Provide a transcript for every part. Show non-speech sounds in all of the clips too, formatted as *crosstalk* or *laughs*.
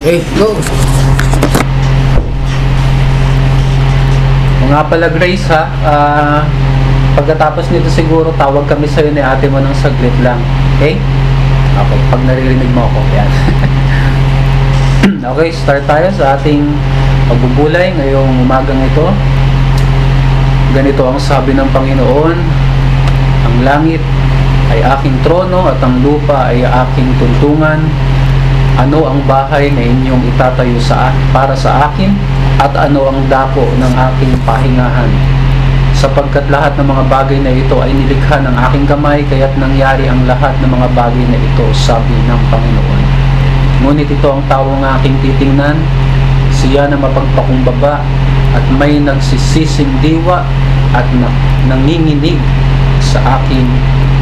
Okay, go! Nga pala Grace ha, ah, pagkatapos nito siguro tawag kami sa'yo ni ate mo ng saglit lang. Okay? Okay, pag naririnig mo ako, yan. *laughs* okay, start tayo sa ating pagbubulay ngayong umagang ito. Ganito ang sabi ng Panginoon, ang langit ay aking trono at ang lupa ay aking tuntungan. Ano ang bahay na inyong itatayo sa para sa akin at ano ang dako ng aking pahingahan? Sapagkat lahat ng mga bagay na ito ay nilikha ng aking kamay, kaya't nangyari ang lahat ng mga bagay na ito, sabi ng Panginoon. Ngunit ito ang taong aking titingnan, siya na mapagpakumbaba at may nagsisising diwa at na, nanginginig sa aking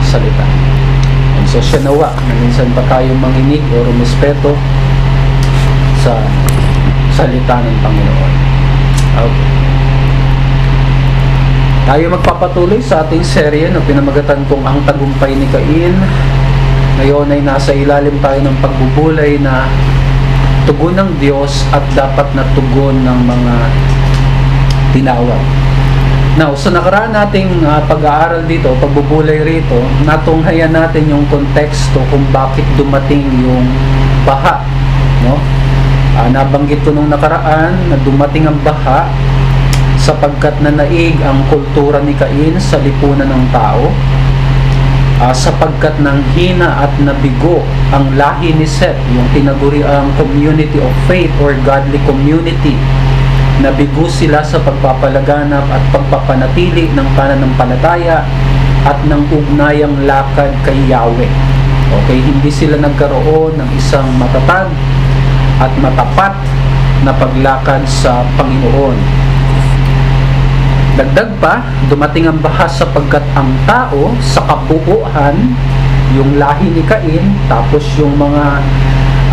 salita. So siya nawa na minsan pa tayo manginig o rumispeto sa salita ng Panginoon. Okay. Tayo magpapatuloy sa ating serye na pinamagatan kong ang tagumpay ni Cain. Ngayon ay nasa ilalim tayo ng pagbubulay na tugon ng Diyos at dapat na tugon ng mga tinawag. Now, sa nakaraan nating uh, pag-aaral dito, pagbubulay rito, natunghayan natin yung konteksto kung bakit dumating yung baha. No? Uh, nabanggit ko nung nakaraan na dumating ang baha sapagkat nanaig ang kultura ni Cain sa lipunan ng tao uh, sapagkat nang hina at nabigo ang lahi ni Seth, yung tinaguri ang community of faith or godly community Nabigo sila sa pagpapalaganap at pagpapanatili ng pananampalataya at ng ugnayang lakad kay Yahweh. Okay, hindi sila nagkaroon ng isang matatag at matapat na paglakad sa Panginoon. Dagdag pa, dumating ang bahas sapagkat ang tao sa kabuuan, yung lahi ni Cain, tapos yung mga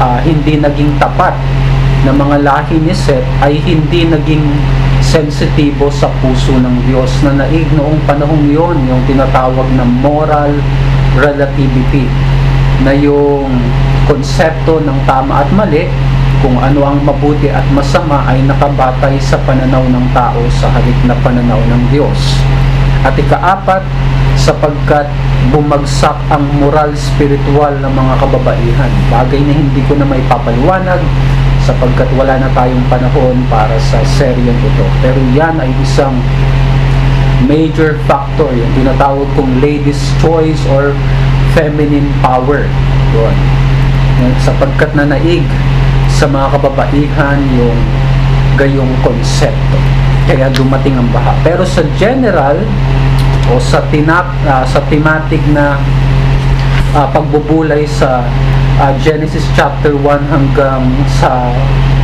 uh, hindi naging tapat na mga lahi ni Seth ay hindi naging sensitibo sa puso ng Diyos na naig noong panahong yon yung tinatawag na moral relativity na yung konsepto ng tama at mali kung ano ang mabuti at masama ay nakabatay sa pananaw ng tao sa halip na pananaw ng Diyos. At ikaapat, sapagkat bumagsak ang moral spiritual ng mga kababaihan. Bagay na hindi ko na may papaliwanag sapagkat wala na tayong panahon para sa seryeng ito. Pero yan ay isang major factor, yung tinatawag kong ladies choice or feminine power. Yun. Sapagkat na naig sa mga kababaihan yung gayong konsepto. Kaya dumating ang baha. Pero sa general o sa tinap uh, sa thematic na uh, pagbubulay sa uh, Genesis chapter 1 hanggang sa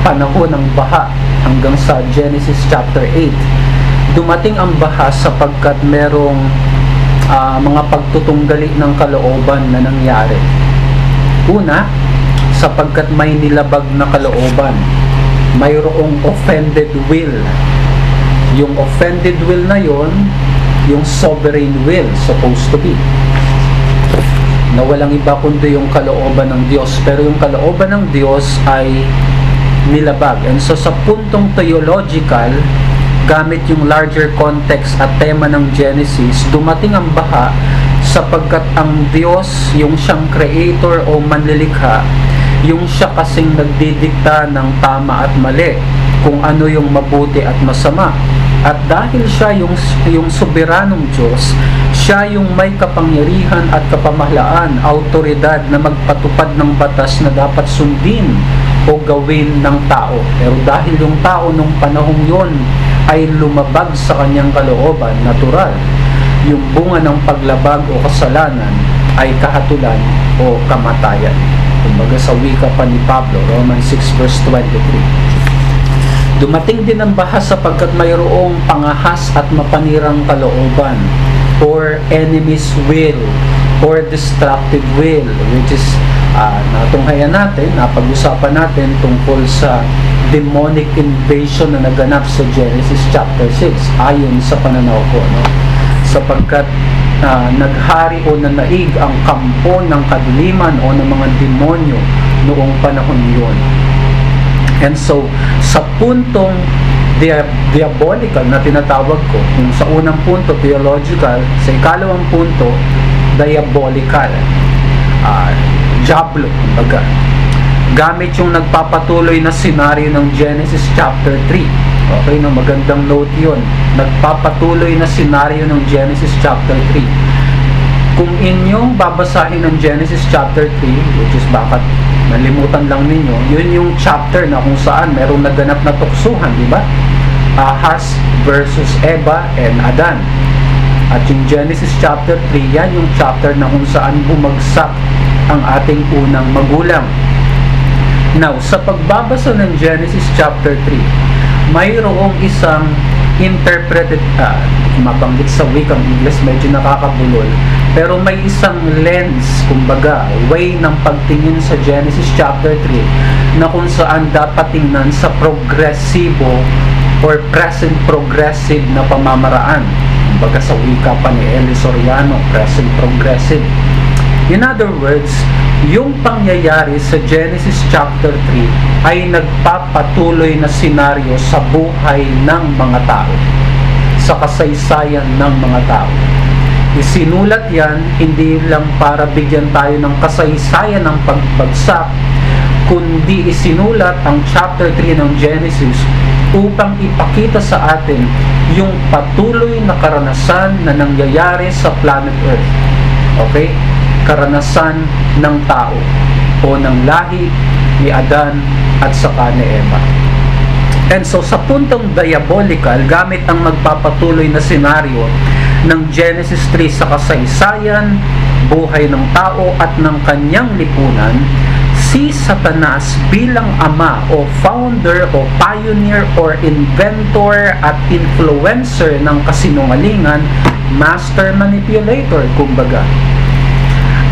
panahon ng baha hanggang sa Genesis chapter 8 dumating ang baha sapagkat merong uh, mga pagtutunggali ng kalooban na nangyari. Una sapagkat may nilabag na kalooban mayroong offended will. Yung offended will na yon yung sovereign will supposed to be na walang iba kundi yung kalooban ng Diyos. Pero yung kalooban ng Diyos ay nilabag. And so sa puntong theological, gamit yung larger context at tema ng Genesis, dumating ang baha sapagkat ang Diyos, yung siyang creator o manlilikha, yung siya kasing nagdidikta ng tama at mali, kung ano yung mabuti at masama. At dahil siya yung, yung soberanong Diyos, siya yung may kapangyarihan at kapamahalaan, autoridad na magpatupad ng batas na dapat sundin o gawin ng tao. Pero dahil yung tao nung panahong yon ay lumabag sa kanyang kalooban, natural, yung bunga ng paglabag o kasalanan ay kahatulan o kamatayan. Kumbaga sa wika pa ni Pablo, Romans 6 verse 23. Dumating din ang bahas sapagkat mayroong pangahas at mapanirang kalooban or enemy's will or destructive will which is uh, natunghayan natin, napag-usapan natin tungkol sa demonic invasion na naganap sa Genesis chapter 6 ayon sa pananaw ko no? sapagkat uh, naghari o nanaig ang kampo ng kadiliman o ng mga demonyo noong panahon yon And so, sa puntong dia diabolical na tinatawag ko, kung sa unang punto, theological, sa ikalawang punto, diabolical. Uh, Diablo, kumbaga. Gamit yung nagpapatuloy na senaryo ng Genesis chapter 3. Okay, no, magandang note yun. Nagpapatuloy na senaryo ng Genesis chapter 3. Kung inyong babasahin ng Genesis chapter 3, which is bakit nalimutan lang ninyo, yun yung chapter na kung saan merong naganap na tuksuhan, di ba? Ahas versus Eva and Adan. At yung Genesis chapter 3, yan yung chapter na kung saan bumagsak ang ating unang magulang. Now, sa pagbabasa ng Genesis chapter 3, mayroong isang interpreted, uh, mabanggit sa wikang English, medyo nakakabulol, pero may isang lens, kumbaga, way ng pagtingin sa Genesis chapter 3 na kung saan dapat tingnan sa progresibo or present progressive na pamamaraan. Kumbaga sa wika pa ni Eli Soriano, present progressive. In other words, yung pangyayari sa Genesis chapter 3 ay nagpapatuloy na senaryo sa buhay ng mga tao, sa kasaysayan ng mga tao. Isinulat yan hindi lang para bigyan tayo ng kasaysayan ng pagbagsak, kundi isinulat ang chapter 3 ng Genesis upang ipakita sa atin yung patuloy na karanasan na nangyayari sa planet Earth. Okay? Karanasan ng tao o ng lahi ni Adan at saka ni Eva. And so sa puntong diabolical, gamit ang magpapatuloy na senaryo, ng Genesis 3 sa kasaysayan, buhay ng tao at ng kanyang lipunan, si Satanas bilang ama o founder o pioneer or inventor at influencer ng kasinungalingan, master manipulator, kumbaga,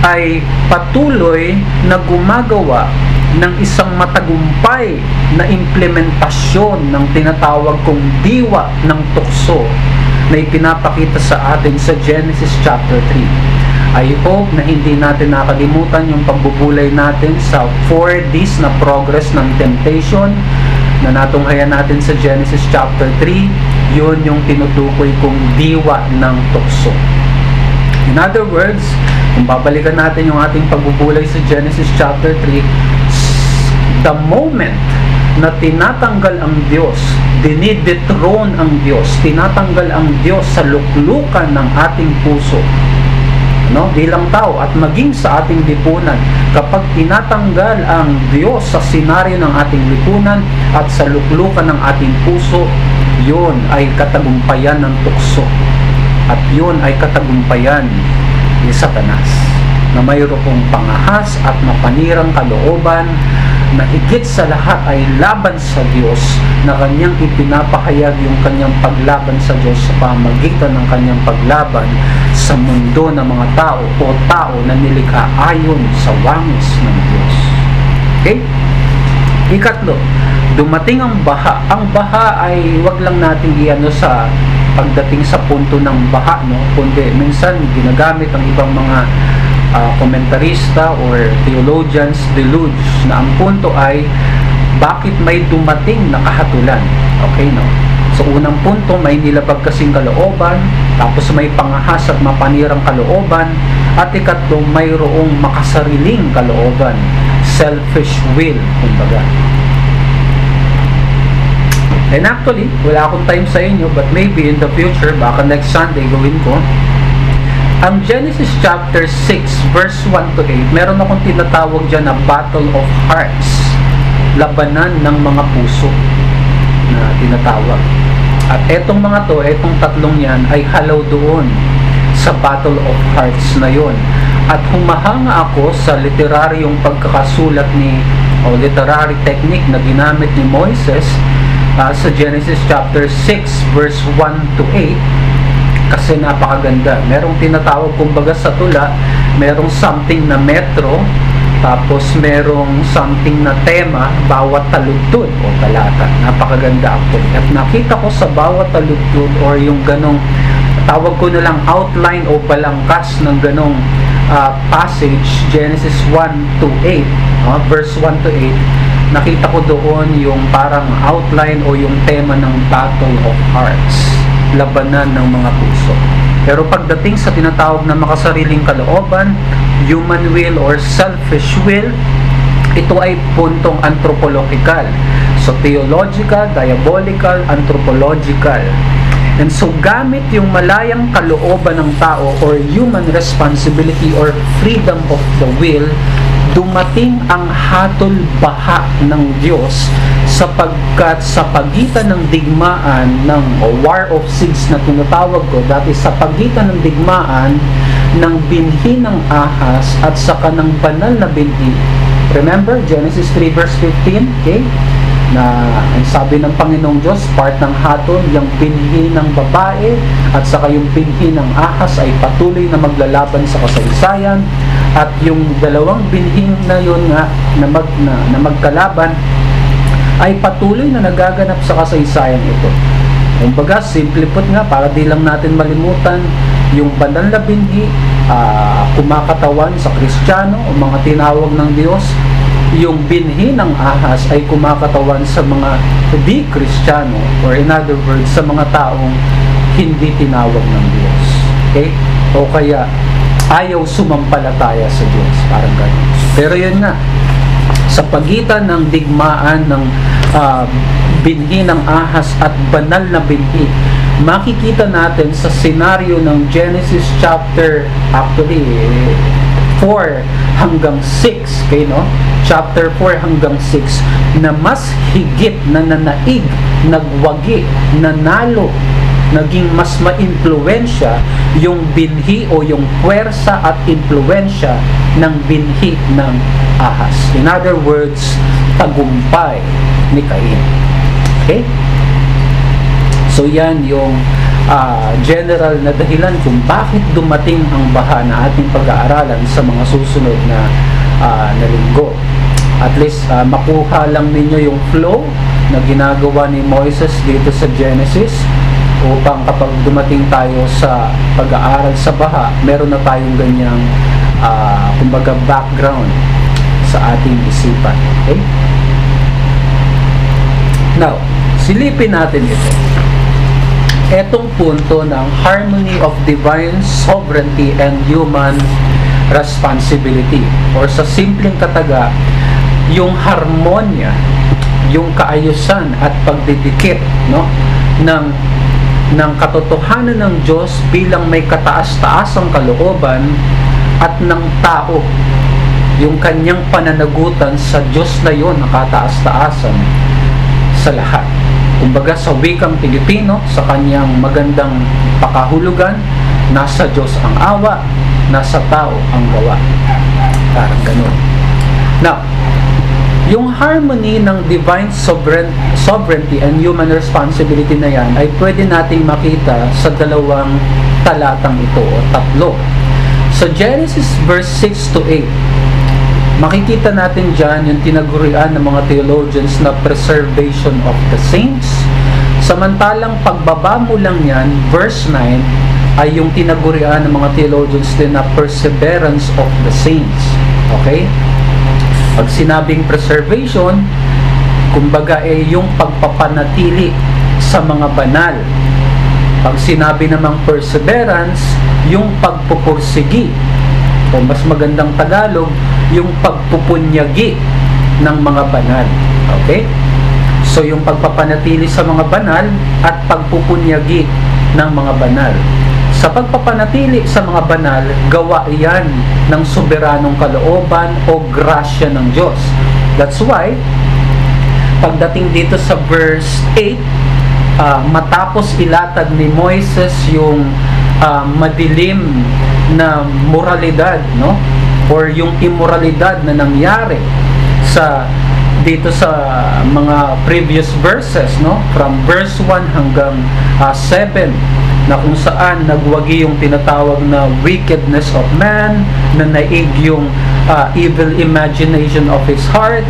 ay patuloy na gumagawa ng isang matagumpay na implementasyon ng tinatawag kong diwa ng tukso na ipinapakita sa atin sa Genesis chapter 3. I hope na hindi natin nakalimutan yung pagbubulay natin sa 4 Ds na progress ng temptation na natunghayan natin sa Genesis chapter 3. Yun yung tinutukoy kong diwa ng tukso. In other words, kung babalikan natin yung ating pagbubulay sa Genesis chapter 3, the moment na tinatanggal ang Diyos, dinidethrone ang Diyos, tinatanggal ang Diyos sa luklukan ng ating puso no? Bilang tao at maging sa ating lipunan. Kapag tinatanggal ang Diyos sa senaryo ng ating lipunan at sa luklukan ng ating puso yun ay katagumpayan ng tukso. At yun ay katagumpayan ni Satanas na mayroong pangahas at mapanirang kalooban na higit sa lahat ay laban sa Diyos na kanyang ipinapahayag yung kanyang paglaban sa Diyos sa pamagitan ng kanyang paglaban sa mundo ng mga tao o tao na nilikha ayon sa wangis ng Diyos. Okay? Ikatlo, dumating ang baha. Ang baha ay wag lang natin iano sa pagdating sa punto ng baha, no? kundi minsan ginagamit ang ibang mga uh, komentarista or theologians deluge na ang punto ay bakit may dumating na kahatulan. Okay, no? So, unang punto, may nilabag kasing kalooban, tapos may pangahas at mapanirang kalooban, at ikatlo, mayroong makasariling kalooban, selfish will, kumbaga. And actually, wala akong time sa inyo, but maybe in the future, baka next Sunday gawin ko, ang Genesis chapter 6 verse 1 to 8, meron akong tinatawag dyan na Battle of Hearts. Labanan ng mga puso na tinatawag. At etong mga to, etong tatlong yan ay halaw doon sa Battle of Hearts na yon. At humahanga ako sa literaryong pagkakasulat ni o literary technique na ginamit ni Moises uh, sa Genesis chapter 6 verse 1 to 8 kasi napakaganda. Merong tinatawag kumbaga sa tula, merong something na metro, tapos merong something na tema, bawat taludtod o talata. Napakaganda actually. At nakita ko sa bawat taludtod or yung ganong, tawag ko na lang outline o balangkas ng ganong uh, passage, Genesis 1 to 8, uh, verse 1 to 8, nakita ko doon yung parang outline o yung tema ng Battle of Hearts, labanan ng mga puso. Pero pagdating sa tinatawag na makasariling kalooban, human will or selfish will, ito ay puntong anthropological. So, theological, diabolical, anthropological. And so, gamit yung malayang kalooban ng tao or human responsibility or freedom of the will, dumating ang hatol baha ng Diyos sapagkat sa pagitan ng digmaan ng War of Six na tinatawag ko, dati sa pagitan ng digmaan ng binhi ng ahas at saka ng banal na binhi. Remember, Genesis 3 verse 15, okay? na ang sabi ng Panginoong Diyos, part ng hatol, yung binhi ng babae at saka yung binhi ng ahas ay patuloy na maglalaban sa kasaysayan at yung dalawang binhing na yun nga na, mag, na, na magkalaban ay patuloy na nagaganap sa kasaysayan ito. Kumbaga, simple put nga, para di lang natin malimutan, yung banal na binhi, uh, kumakatawan sa Kristiyano o mga tinawag ng Diyos, yung binhi ng ahas ay kumakatawan sa mga di kristyano or in other words, sa mga taong hindi tinawag ng Diyos. Okay? O kaya, ayaw sumampalataya sa Diyos. Parang ganun. Pero yun nga, sa pagitan ng digmaan ng uh, binhi ng ahas at banal na binhi, makikita natin sa senaryo ng Genesis chapter, actually, 4 hanggang 6, okay, no? chapter 4 hanggang 6 na mas higit na nanaig, nagwagi, nanalo, naging mas ma-impluensya yung binhi o yung puwersa at impluensya ng binhi ng ahas. In other words, tagumpay ni Cain. Okay? So yan yung uh, general na dahilan kung bakit dumating ang baha na ating pag-aaralan sa mga susunod na uh, na linggo at least uh, makuha lang ninyo yung flow na ginagawa ni Moises dito sa Genesis upang kapag dumating tayo sa pag-aaral sa baha, meron na tayong ganyang uh, kumbaga background sa ating isipan. Okay? Now, silipin natin ito. Etong punto ng harmony of divine sovereignty and human responsibility or sa simpleng kataga yung harmonya, yung kaayusan at pagdidikit no ng ng katotohanan ng Diyos bilang may kataas-taasang kalooban at ng tao yung kanyang pananagutan sa Diyos na yon na kataas-taasan sa lahat. Kumbaga sa wikang Pilipino, sa kanyang magandang pakahulugan, nasa Diyos ang awa, nasa tao ang gawa. Parang ganun. Now, yung harmony ng divine sovereign, sovereignty and human responsibility na yan ay pwede nating makita sa dalawang talatang ito o tatlo. Sa Genesis verse 6 to 8, makikita natin dyan yung tinagurian ng mga theologians na preservation of the saints. Samantalang pagbaba mo lang yan, verse 9, ay yung tinagurian ng mga theologians din na perseverance of the saints. Okay? Pag sinabing preservation, kumbaga eh yung pagpapanatili sa mga banal. Pag sinabi namang perseverance, yung pagpupursigi o mas magandang Tagalog, yung pagpupunyagi ng mga banal. Okay? So yung pagpapanatili sa mga banal at pagpupunyagi ng mga banal. Sa pagpapanatili sa mga banal, gawa iyan ng soberanong kalooban o grasya ng Diyos. That's why, pagdating dito sa verse 8, uh, ah, matapos ilatag ni Moises yung uh, madilim na moralidad, no? Or yung immoralidad na nangyari sa dito sa mga previous verses, no? From verse 1 hanggang uh, 7 na kung saan nagwagi yung tinatawag na wickedness of man, na naig yung uh, evil imagination of his heart,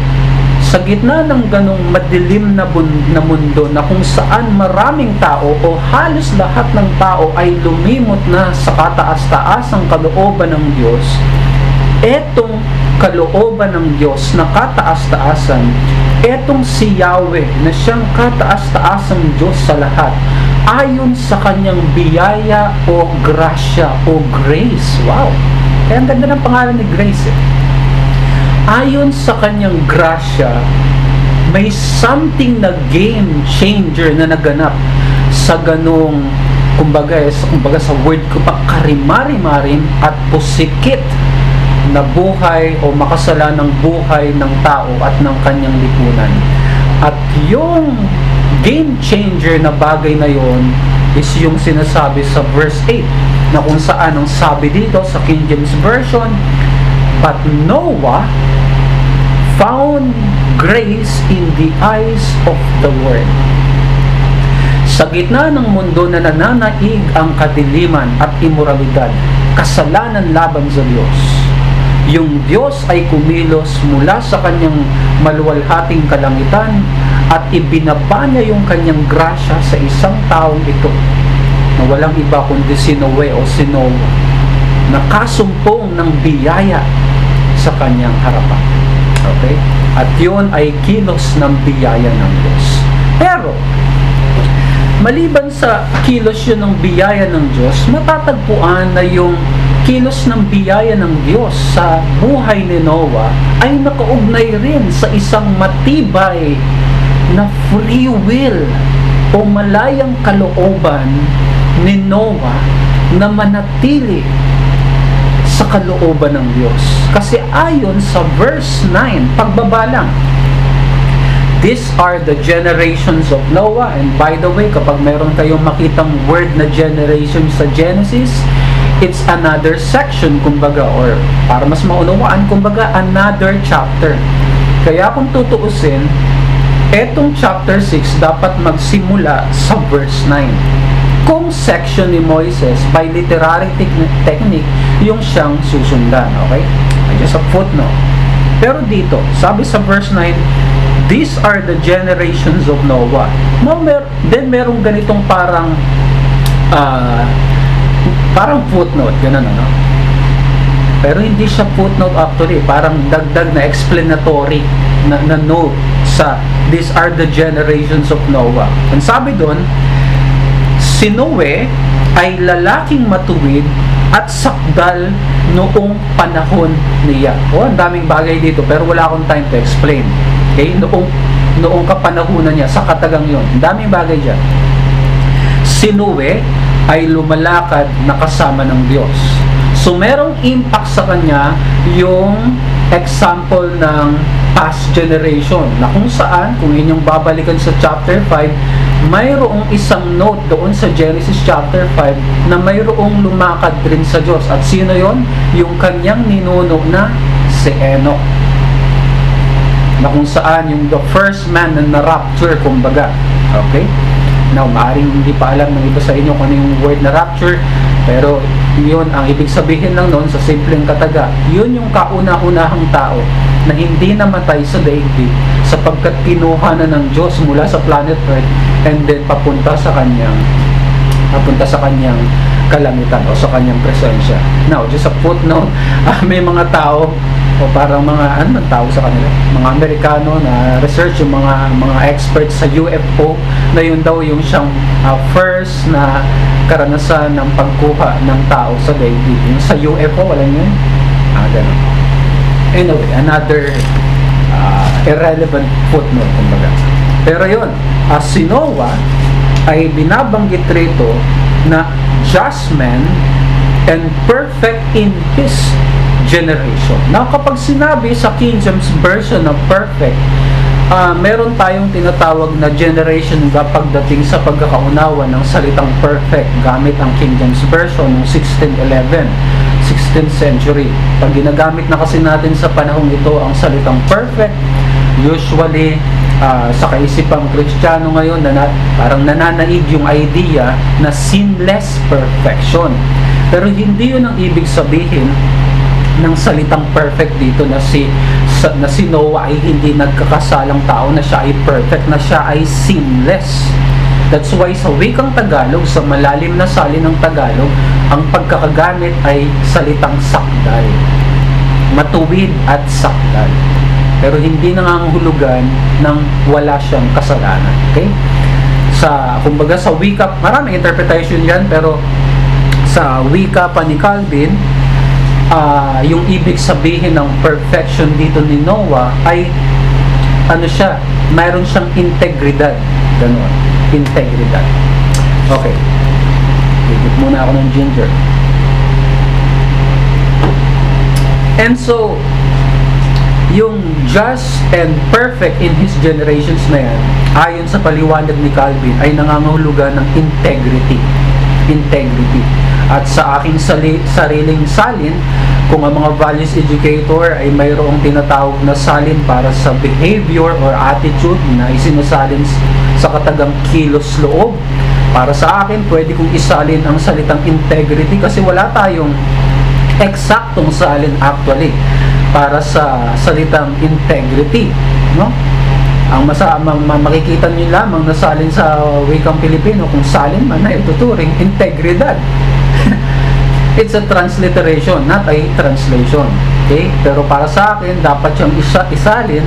sa gitna ng ganong madilim na, na mundo na kung saan maraming tao o halos lahat ng tao ay lumimot na sa kataas-taas ang kalooban ng Diyos, etong kalooban ng Diyos na kataas-taasan, etong si Yahweh na siyang kataas-taasang Diyos sa lahat, ayon sa kanyang biyaya o grasya o grace. Wow! Kaya ang ganda ng pangalan ni Grace eh. Ayon sa kanyang grasya, may something na game changer na naganap sa ganong kumbaga, eh, kumbaga sa word ko pa karimari-marim at pusikit na buhay o makasalanang buhay ng tao at ng kanyang lipunan. At yung game changer na bagay na yon is yung sinasabi sa verse 8 na kung saan ang sabi dito sa King James Version, But Noah found grace in the eyes of the Lord. Sa gitna ng mundo na nananaig ang kadiliman at imoralidad, kasalanan laban sa Diyos, yung Diyos ay kumilos mula sa kanyang maluwalhating kalangitan at ibinaba niya yung kanyang grasya sa isang taong ito na walang iba kundi si Noe o si Noah na kasumpong ng biyaya sa kanyang harapan. Okay? At yun ay kilos ng biyaya ng Diyos. Pero, maliban sa kilos yun ng biyaya ng Diyos, matatagpuan na yung kilos ng biyaya ng Diyos sa buhay ni Noah ay nakaugnay rin sa isang matibay na free will o malayang kalooban ni Noah na manatili sa kalooban ng Diyos. Kasi ayon sa verse 9, pagbaba lang, These are the generations of Noah. And by the way, kapag meron kayong makitang word na generation sa Genesis, it's another section kumbaga or para mas maunawaan kumbaga another chapter. Kaya kung tutuusin, etong chapter 6 dapat magsimula sa verse 9. Kung section ni Moises by literary technique yung siyang susundan, okay? Just a footnote. Pero dito, sabi sa verse 9, These are the generations of Noah. No, mer then merong ganitong parang uh, parang footnote, ganun ano. Pero hindi siya footnote actually, parang dagdag na explanatory na, na note sa these are the generations of Noah. Ang sabi doon, si Noe ay lalaking matuwid at sakdal noong panahon niya. Oh, ang daming bagay dito pero wala akong time to explain. Okay? Noong, noong kapanahunan niya, sa katagang yon. Ang daming bagay dyan. Si Noe ay lumalakad na kasama ng Diyos. So, merong impact sa kanya yung example ng past generation na kung saan, kung inyong babalikan sa chapter 5, mayroong isang note doon sa Genesis chapter 5 na mayroong lumakad rin sa Diyos. At sino yon? Yung kanyang ninuno na si Enoch. Na kung saan yung the first man na na-rapture, kumbaga. Okay? Now, maaaring hindi pa alam ng iba sa inyo kung ano yung word na rapture, pero yun ang ibig sabihin lang noon sa simpleng kataga. Yun yung kauna-unahang tao na hindi namatay sa daigdig sapagkat kinuha na ng Diyos mula sa planet Earth and then papunta sa kanyang papunta sa kanyang kalamitan o sa kanyang presensya. Now, just a footnote, uh, *laughs* may mga tao o parang mga ano man tawag sa kanila mga Amerikano na research yung mga mga experts sa UFO na yun daw yung siyang uh, first na karanasan ng pagkuha ng tao sa daigdig. Yung sa UFO wala yun? Ah ganun anyway another uh, irrelevant footnote kumbaga pero yun as si Noah ay binabanggit rito na just man and perfect in his generation. Now, kapag sinabi sa King James Version na perfect, uh, meron tayong tinatawag na generation kapag dating sa pagkakaunawa ng salitang perfect gamit ang King James Version ng 1611, 16th century. Pag ginagamit na kasi natin sa panahong ito ang salitang perfect, usually uh, sa kaisipang Kristiyano ngayon na, parang nananaig yung idea na sinless perfection. Pero hindi yun ang ibig sabihin ng salitang perfect dito na si na si Noah ay hindi nagkakasalang tao na siya ay perfect na siya ay sinless That's why sa wikang Tagalog, sa malalim na sali ng Tagalog, ang pagkakagamit ay salitang sakdal. matuwid at sakdal. Pero hindi nangangahulugan ng wala siyang kasalanan. Okay? Sa, kumbaga sa wika, maraming interpretation yan, pero sa wika pa ni Calvin, uh, yung ibig sabihin ng perfection dito ni Noah ay ano siya, mayroon siyang integridad. Ganun. Integridad. Okay. Higit muna ako ng ginger. And so, yung just and perfect in his generations na yan, ayon sa paliwanag ni Calvin, ay nangangahulugan ng integrity. Integrity. At sa aking sali, sariling salin, kung ang mga values educator ay mayroong tinatawag na salin para sa behavior or attitude na isinasalin sa katagang kilos loob, para sa akin, pwede kong isalin ang salitang integrity kasi wala tayong eksaktong salin actually para sa salitang integrity, no? Ang masamang makikita niyo lamang na salin sa wikang Pilipino kung salin man na ituturing integridad. *laughs* It's a transliteration, not a translation. Okay? Pero para sa akin, dapat siyang isa isalin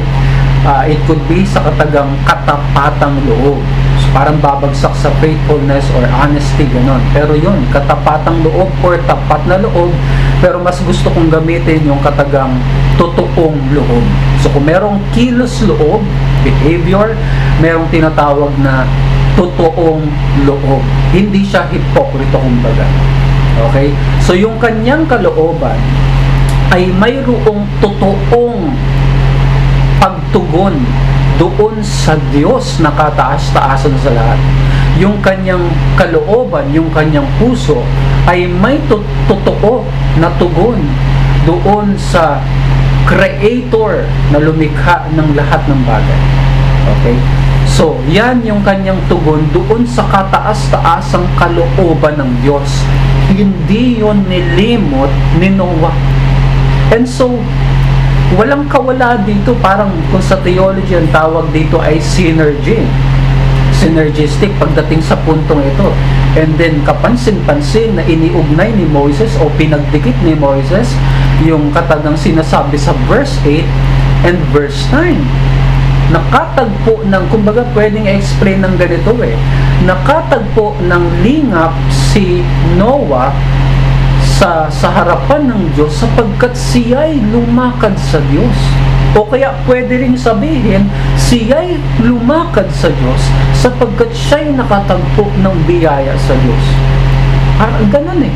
uh, it could be sa katagang katapatang loob. So, parang babagsak sa faithfulness or honesty, ganon. Pero yun, katapatang loob or tapat na loob, pero mas gusto kong gamitin yung katagang totoong loob. So kung merong kilos loob, behavior, merong tinatawag na totoong loob. Hindi siya hipokrito kumbaga. Okay? So yung kanyang kalooban ay mayroong totoong pagtugon doon sa Diyos na kataas-taasan sa lahat. Yung kanyang kalooban, yung kanyang puso ay may totoo na tugon doon sa creator na lumikha ng lahat ng bagay. Okay? So, yan yung kanyang tugon doon sa kataas-taasang kalooban ng Diyos. Hindi yon nilimot ni Noah. And so, walang kawala dito. Parang kung sa theology ang tawag dito ay synergy. Synergistic pagdating sa puntong ito. And then kapansin-pansin na iniugnay ni Moses o pinagdikit ni Moses yung katagang sinasabi sa verse 8 and verse 9 nakatagpo ng kumbaga pwedeng explain ng ganito eh. Nakatagpo ng lingap si Noah sa, sa harapan ng Diyos sapagkat siya'y lumakad sa Diyos. O kaya pwede rin sabihin, siya'y lumakad sa Diyos sapagkat siya'y nakatagpo ng biyaya sa Diyos. Parang ganun eh.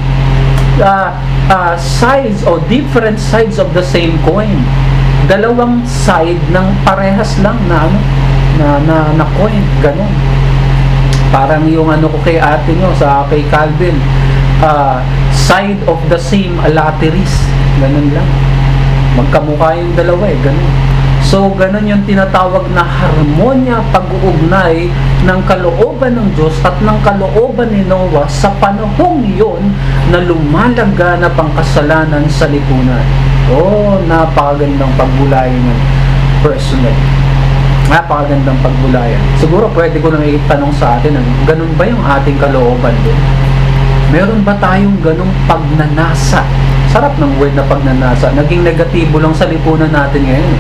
Uh, uh, sides o different sides of the same coin. Dalawang side ng parehas lang na ano, na, na, na coin. Ganun. Parang yung ano ko kay ate nyo, sa kay Calvin, uh, side of the same alateris. Ganun lang. Magkamukha yung dalawa eh, ganun. So, ganun yung tinatawag na harmonya pag-uugnay ng kalooban ng Diyos at ng kalooban ni Noah sa panahong yon na lumalaganap ang kasalanan sa lipunan. Oh, napakagandang pagbulayan ng personal. Napakagandang pagbulayan. Siguro pwede ko nang itanong sa atin, ganun ba yung ating kalooban doon? Meron ba tayong ganong pagnanasa? Sarap ng word na pagnanasa. Naging negatibo lang sa lipunan natin ngayon.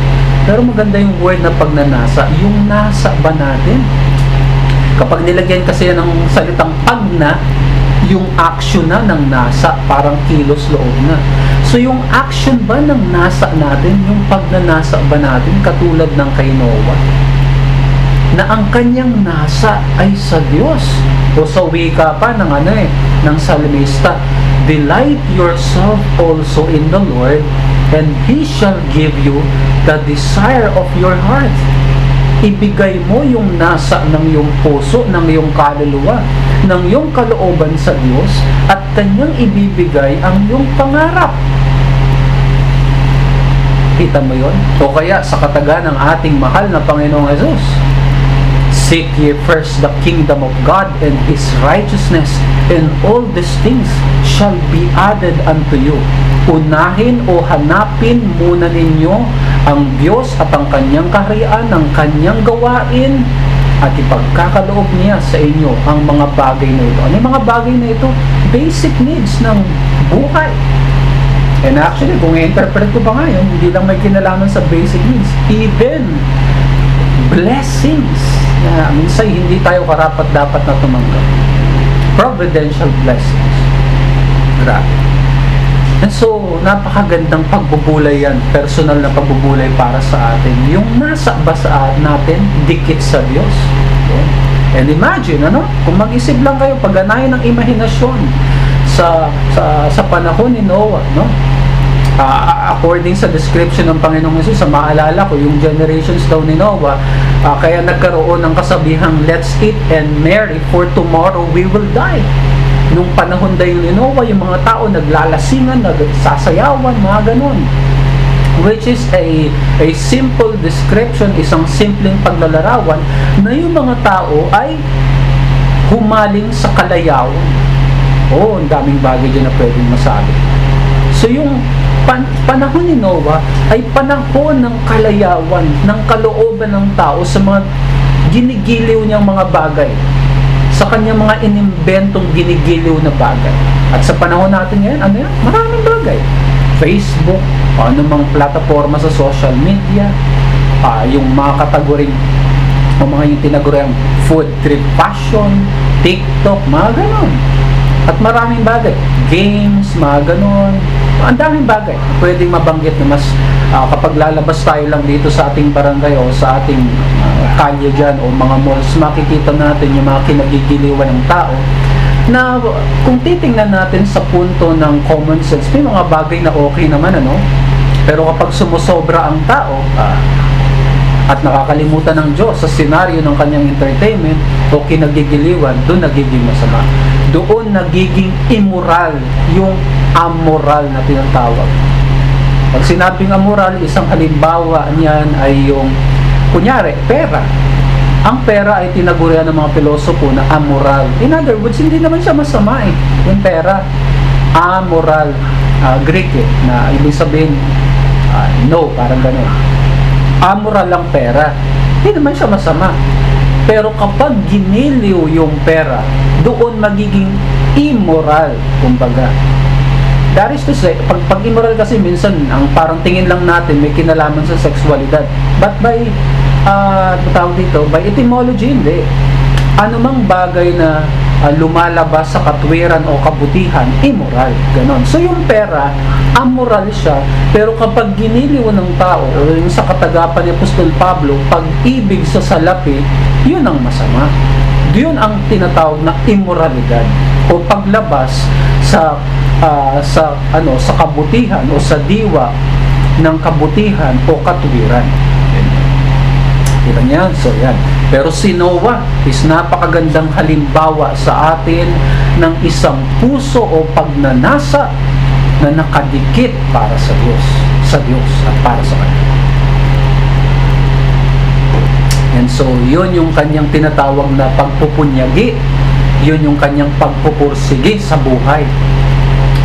Pero maganda yung word na pagnanasa. Yung nasa ba natin? Kapag nilagyan kasi ng salitang pagna, yung action na ng nasa, parang kilos loob na. So yung action ba ng nasa natin, yung pagnanasa ba natin, katulad ng kay Noah? na ang kanyang nasa ay sa Diyos. O sa wika pa ng ano eh, ng salmista, Delight yourself also in the Lord, and He shall give you the desire of your heart. Ibigay mo yung nasa ng iyong puso, ng iyong kaluluwa, ng iyong kalooban sa Diyos, at kanyang ibibigay ang iyong pangarap. Kita mo yon? O kaya sa kataga ng ating mahal na Panginoong Jesus, Seek ye first the kingdom of God and His righteousness, and all these things shall be added unto you. Unahin o hanapin muna ninyo ang Diyos at ang kanyang kaharian, ang kanyang gawain, at ipagkakaloob niya sa inyo ang mga bagay na ito. Ano mga bagay na ito? Basic needs ng buhay. And actually, kung i-interpret ko pa nga yun, hindi lang may kinalaman sa basic needs, even blessings na minsan hindi tayo karapat dapat na tumanggap. Providential blessings. Grabe. And so, napakagandang pagbubulay yan, personal na pagbubulay para sa atin. Yung nasa basa natin, dikit sa Diyos. And imagine, ano, kung mag-isip lang kayo, pagganayan ng imahinasyon sa, sa, sa panahon ni Noah, no? Uh, according sa description ng Panginoong Jesus, sa maalala ko, yung generations daw ni Noah, uh, kaya nagkaroon ng kasabihang, let's eat and marry, for tomorrow we will die nung panahon daw ni Noah, yung mga tao naglalasingan, nagsasayawan, mga ganun. Which is a, a simple description, isang simpleng paglalarawan na yung mga tao ay humaling sa kalayawan. Oh, ang daming bagay dyan na pwedeng masabi. So yung pan panahon ni Noah ay panahon ng kalayawan, ng kalooban ng tao sa mga ginigiliw niyang mga bagay sa kanyang mga inimbentong ginigiliw na bagay. At sa panahon natin ngayon, ano yan? Maraming bagay. Facebook, ano mang plataforma sa social media, uh, yung mga kategoring o mga yung tinaguriang food trip fashion, TikTok, mga ganon. At maraming bagay. Games, mga ganon. Ang daming bagay. Pwedeng mabanggit na mas uh, kapag lalabas tayo lang dito sa ating barangay o sa ating uh, kalye dyan o mga malls, makikita natin yung mga kinagigiliwan ng tao na kung titingnan natin sa punto ng common sense, may mga bagay na okay naman, ano? Pero kapag sumusobra ang tao, uh, at nakakalimutan ng Diyos sa senaryo ng kanyang entertainment o kinagigiliwan, doon nagiging masama. Doon nagiging immoral yung amoral na tinatawag. Pag sinabing amoral, isang halimbawa niyan ay yung, kunyari, pera. Ang pera ay tinagurian ng mga pilosopo na amoral. In other words, hindi naman siya masama eh. Yung pera, amoral. Uh, Greek eh, na ibig sabihin, uh, no, parang ganun amoral lang pera. Hindi naman siya masama. Pero kapag giniliw yung pera, doon magiging immoral, kumbaga. That is to say, pag, pag immoral kasi minsan, ang parang tingin lang natin may kinalaman sa sexualidad. But by, uh, tawag dito, by etymology, hindi. Anumang bagay na uh, lumalabas sa katwiran o kabutihan, immoral. Ganon. So yung pera, amoral siya, pero kapag giniliw ng tao, yung sa katagapan ni Apostol Pablo, pag-ibig sa salapi, yun ang masama. Yun ang tinatawag na immoralidad o paglabas sa uh, sa ano sa kabutihan o sa diwa ng kabutihan o katwiran. Kita niya? So yan. Pero si Noah is napakagandang halimbawa sa atin ng isang puso o pagnanasa na nakadikit para sa Diyos, sa Diyos at para sa Kanya. And so, yun yung kanyang tinatawag na pagpupunyagi. Yun yung kanyang pagpupursigi sa buhay.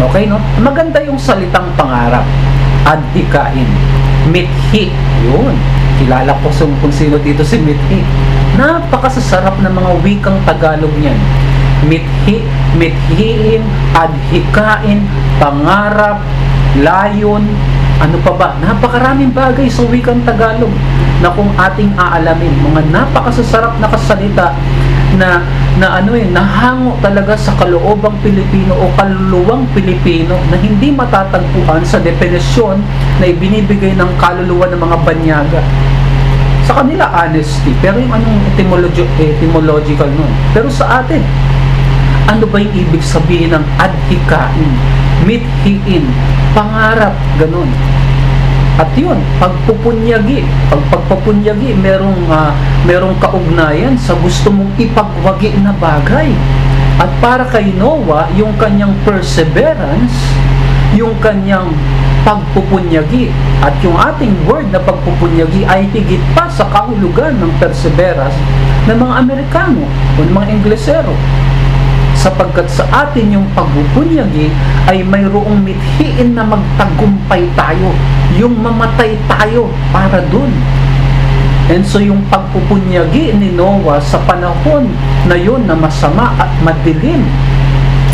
Okay, no? Maganda yung salitang pangarap. Adhikain. Mithi. Yun kilala ko sa kung sino dito si Mithi. Napakasasarap ng mga wikang Tagalog niyan. Mithi, mithiin, adhikain, pangarap, layon, ano pa ba? Napakaraming bagay sa wikang Tagalog na kung ating aalamin. Mga napakasasarap na kasalita na na ano eh, nahango talaga sa kaloobang Pilipino o kaluluwang Pilipino na hindi matatagpuan sa definisyon na ibinibigay ng kaluluwa ng mga banyaga. Sa kanila, honesty. Pero yung anong etymologi etymological nun. Pero sa atin, ano ba yung ibig sabihin ng adhikain, mithiin, pangarap, ganun. At yun, pagpupunyagi, pag pagpapunyagi, merong, uh, merong kaugnayan sa gusto mong ipagwagi na bagay. At para kay Noah, yung kanyang perseverance, yung kanyang pagpupunyagi at yung ating word na pagpupunyagi ay higit pa sa kahulugan ng perseverance ng mga Amerikano o ng mga Inglesero sapagkat sa atin yung pagpupunyagi ay mayroong mithiin na magtagumpay tayo yung mamatay tayo para dun and so yung pagpupunyagi ni Noah sa panahon na yun na masama at madilim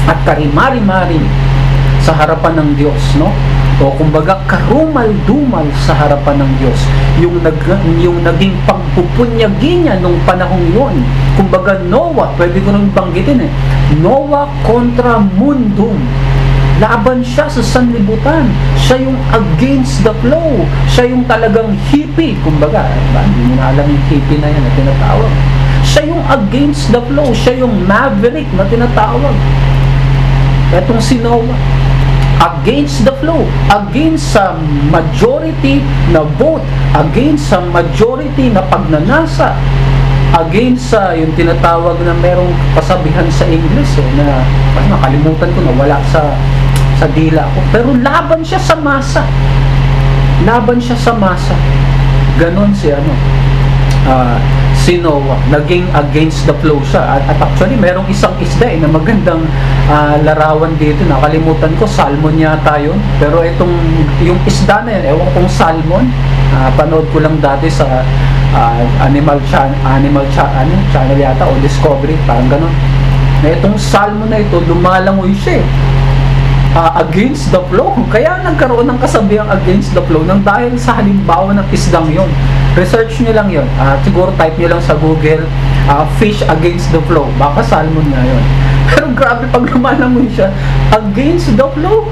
at karimari-mari sa harapan ng Diyos no o kumbaga karumal-dumal sa harapan ng Diyos. Yung, nag, yung naging pagpupunyagi niya nung panahong yun. Kumbaga Noah, pwede ko nang banggitin eh. Noah kontra mundum. Laban siya sa sanlibutan. Siya yung against the flow. Siya yung talagang hippie. Kumbaga, ba, hindi mo na alam yung hippie na yan na tinatawag. Siya yung against the flow. Siya yung maverick na tinatawag. Etong si Noah against the flow, against sa majority na vote, against sa majority na pagnanasa, against sa yung tinatawag na merong pasabihan sa English eh, na nakalimutan ko na wala sa sa dila ko. Pero laban siya sa masa. Laban siya sa masa. Ganon si ano. Uh, si Noah, naging against the flow siya. At, at actually, merong isang isda eh, na magandang uh, larawan dito. Nakalimutan ko, salmon yata yun. Pero itong, yung isda na yun, ewan kong salmon, uh, panood ko lang dati sa uh, Animal, Chan Animal Cha ano, Channel yata o Discovery, parang ganun. Na itong salmon na ito, lumalangoy siya eh uh, against the flow. Kaya nagkaroon ng kasabihang against the flow nang dahil sa halimbawa ng isdang yon. Research nyo lang yon. Uh, siguro type nyo lang sa Google uh, fish against the flow. Baka salmon nga yon. *laughs* Pero grabe pag lumalangoy siya against the flow.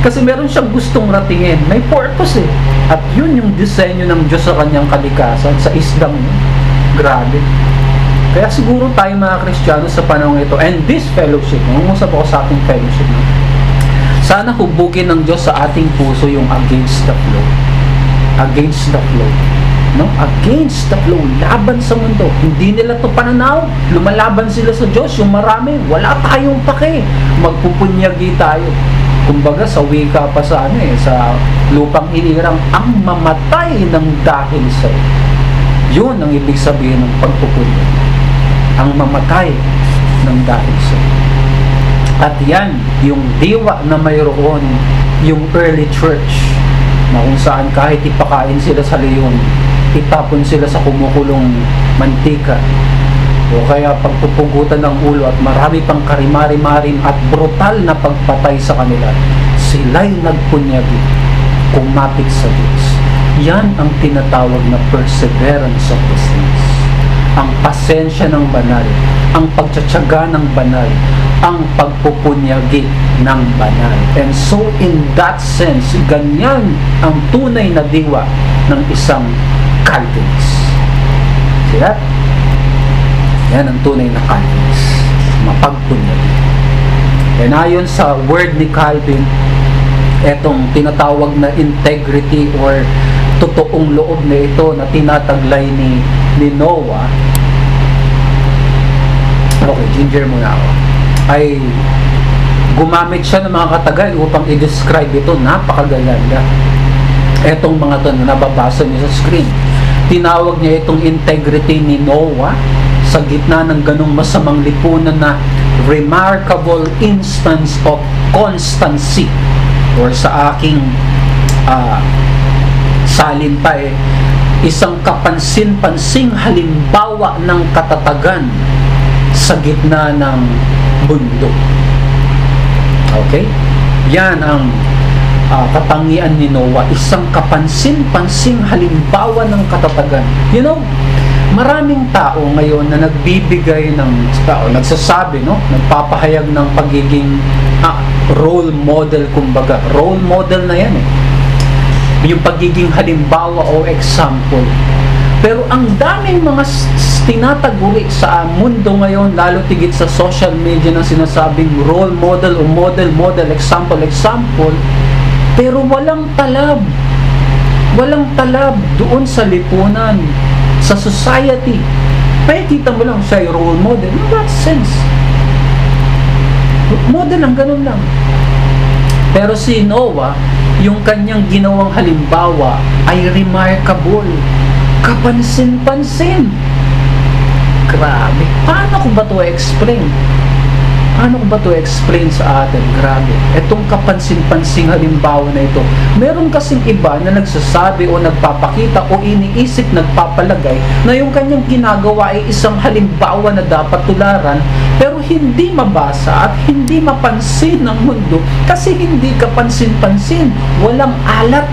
Kasi meron siyang gustong ratingin. May purpose eh. At yun yung disenyo ng Diyos sa kanyang kalikasan, sa isdang yun. Grabe. Kaya siguro tayo mga Kristiyano sa panahon ito, and this fellowship, nangungusap ako sa ating fellowship, no? Sana hubugin ng Diyos sa ating puso yung against the flow. Against the flow. No? Against the flow. Laban sa mundo. Hindi nila to pananaw. Lumalaban sila sa Diyos. Yung marami, wala tayong pake. Magpupunyagi tayo. Kumbaga sa wika pa sa ano eh, sa lupang inirang ang mamatay ng dahil sa Yun ang ibig sabihin ng pagpupunyagi. Ang mamatay ng dahil sa at yan, yung diwa na mayroon yung early church na kung saan kahit ipakain sila sa leon, itapon sila sa kumukulong mantika o kaya pagpupugutan ng ulo at marami pang karimari-marin at brutal na pagpatay sa kanila, sila'y nagpunyagi, kumapit sa Diyos. Yan ang tinatawag na perseverance of the saints. Ang pasensya ng banal, ang pagtsatsaga ng banal, ang pagpupunyagi ng banal. And so in that sense, ganyan ang tunay na diwa ng isang Calvinist. See that? Yan ang tunay na Calvinist. Mapagpunyagi. And ayon sa word ni Calvin, etong tinatawag na integrity or totoong loob na ito na tinataglay ni, ni Noah, okay, ginger muna ako ay gumamit siya ng mga katagal upang i-describe ito. Napakagaganda. Etong mga to na nababasa niyo sa screen. Tinawag niya itong integrity ni Noah sa gitna ng ganong masamang lipunan na remarkable instance of constancy or sa aking uh, salin pa eh, isang kapansin-pansing halimbawa ng katatagan sa gitna ng bundok. Okay? Yan ang uh, katangian ni Noah, isang kapansin-pansing halimbawa ng katatagan. You know, maraming tao ngayon na nagbibigay ng tao, nagsasabi, no, nagpapahayag ng pagiging ah, role model kumbaga. Role model na yan eh. Yung pagiging halimbawa o example pero ang daming mga tinataguri sa mundo ngayon, lalo tigit sa social media na sinasabing role model o model, model, example, example, pero walang talab. Walang talab doon sa lipunan, sa society. May kita mo lang siya role model. In that sense. Model lang, ganun lang. Pero si Noah, yung kanyang ginawang halimbawa ay remarkable kapansin-pansin. Grabe. Paano ko ba to explain? Paano ko ba to explain sa atin? Grabe. Itong kapansin-pansing halimbawa na ito. Meron kasing iba na nagsasabi o nagpapakita o iniisip, nagpapalagay na yung kanyang ginagawa ay isang halimbawa na dapat tularan pero hindi mabasa at hindi mapansin ng mundo kasi hindi ka pansin-pansin. Walang alat,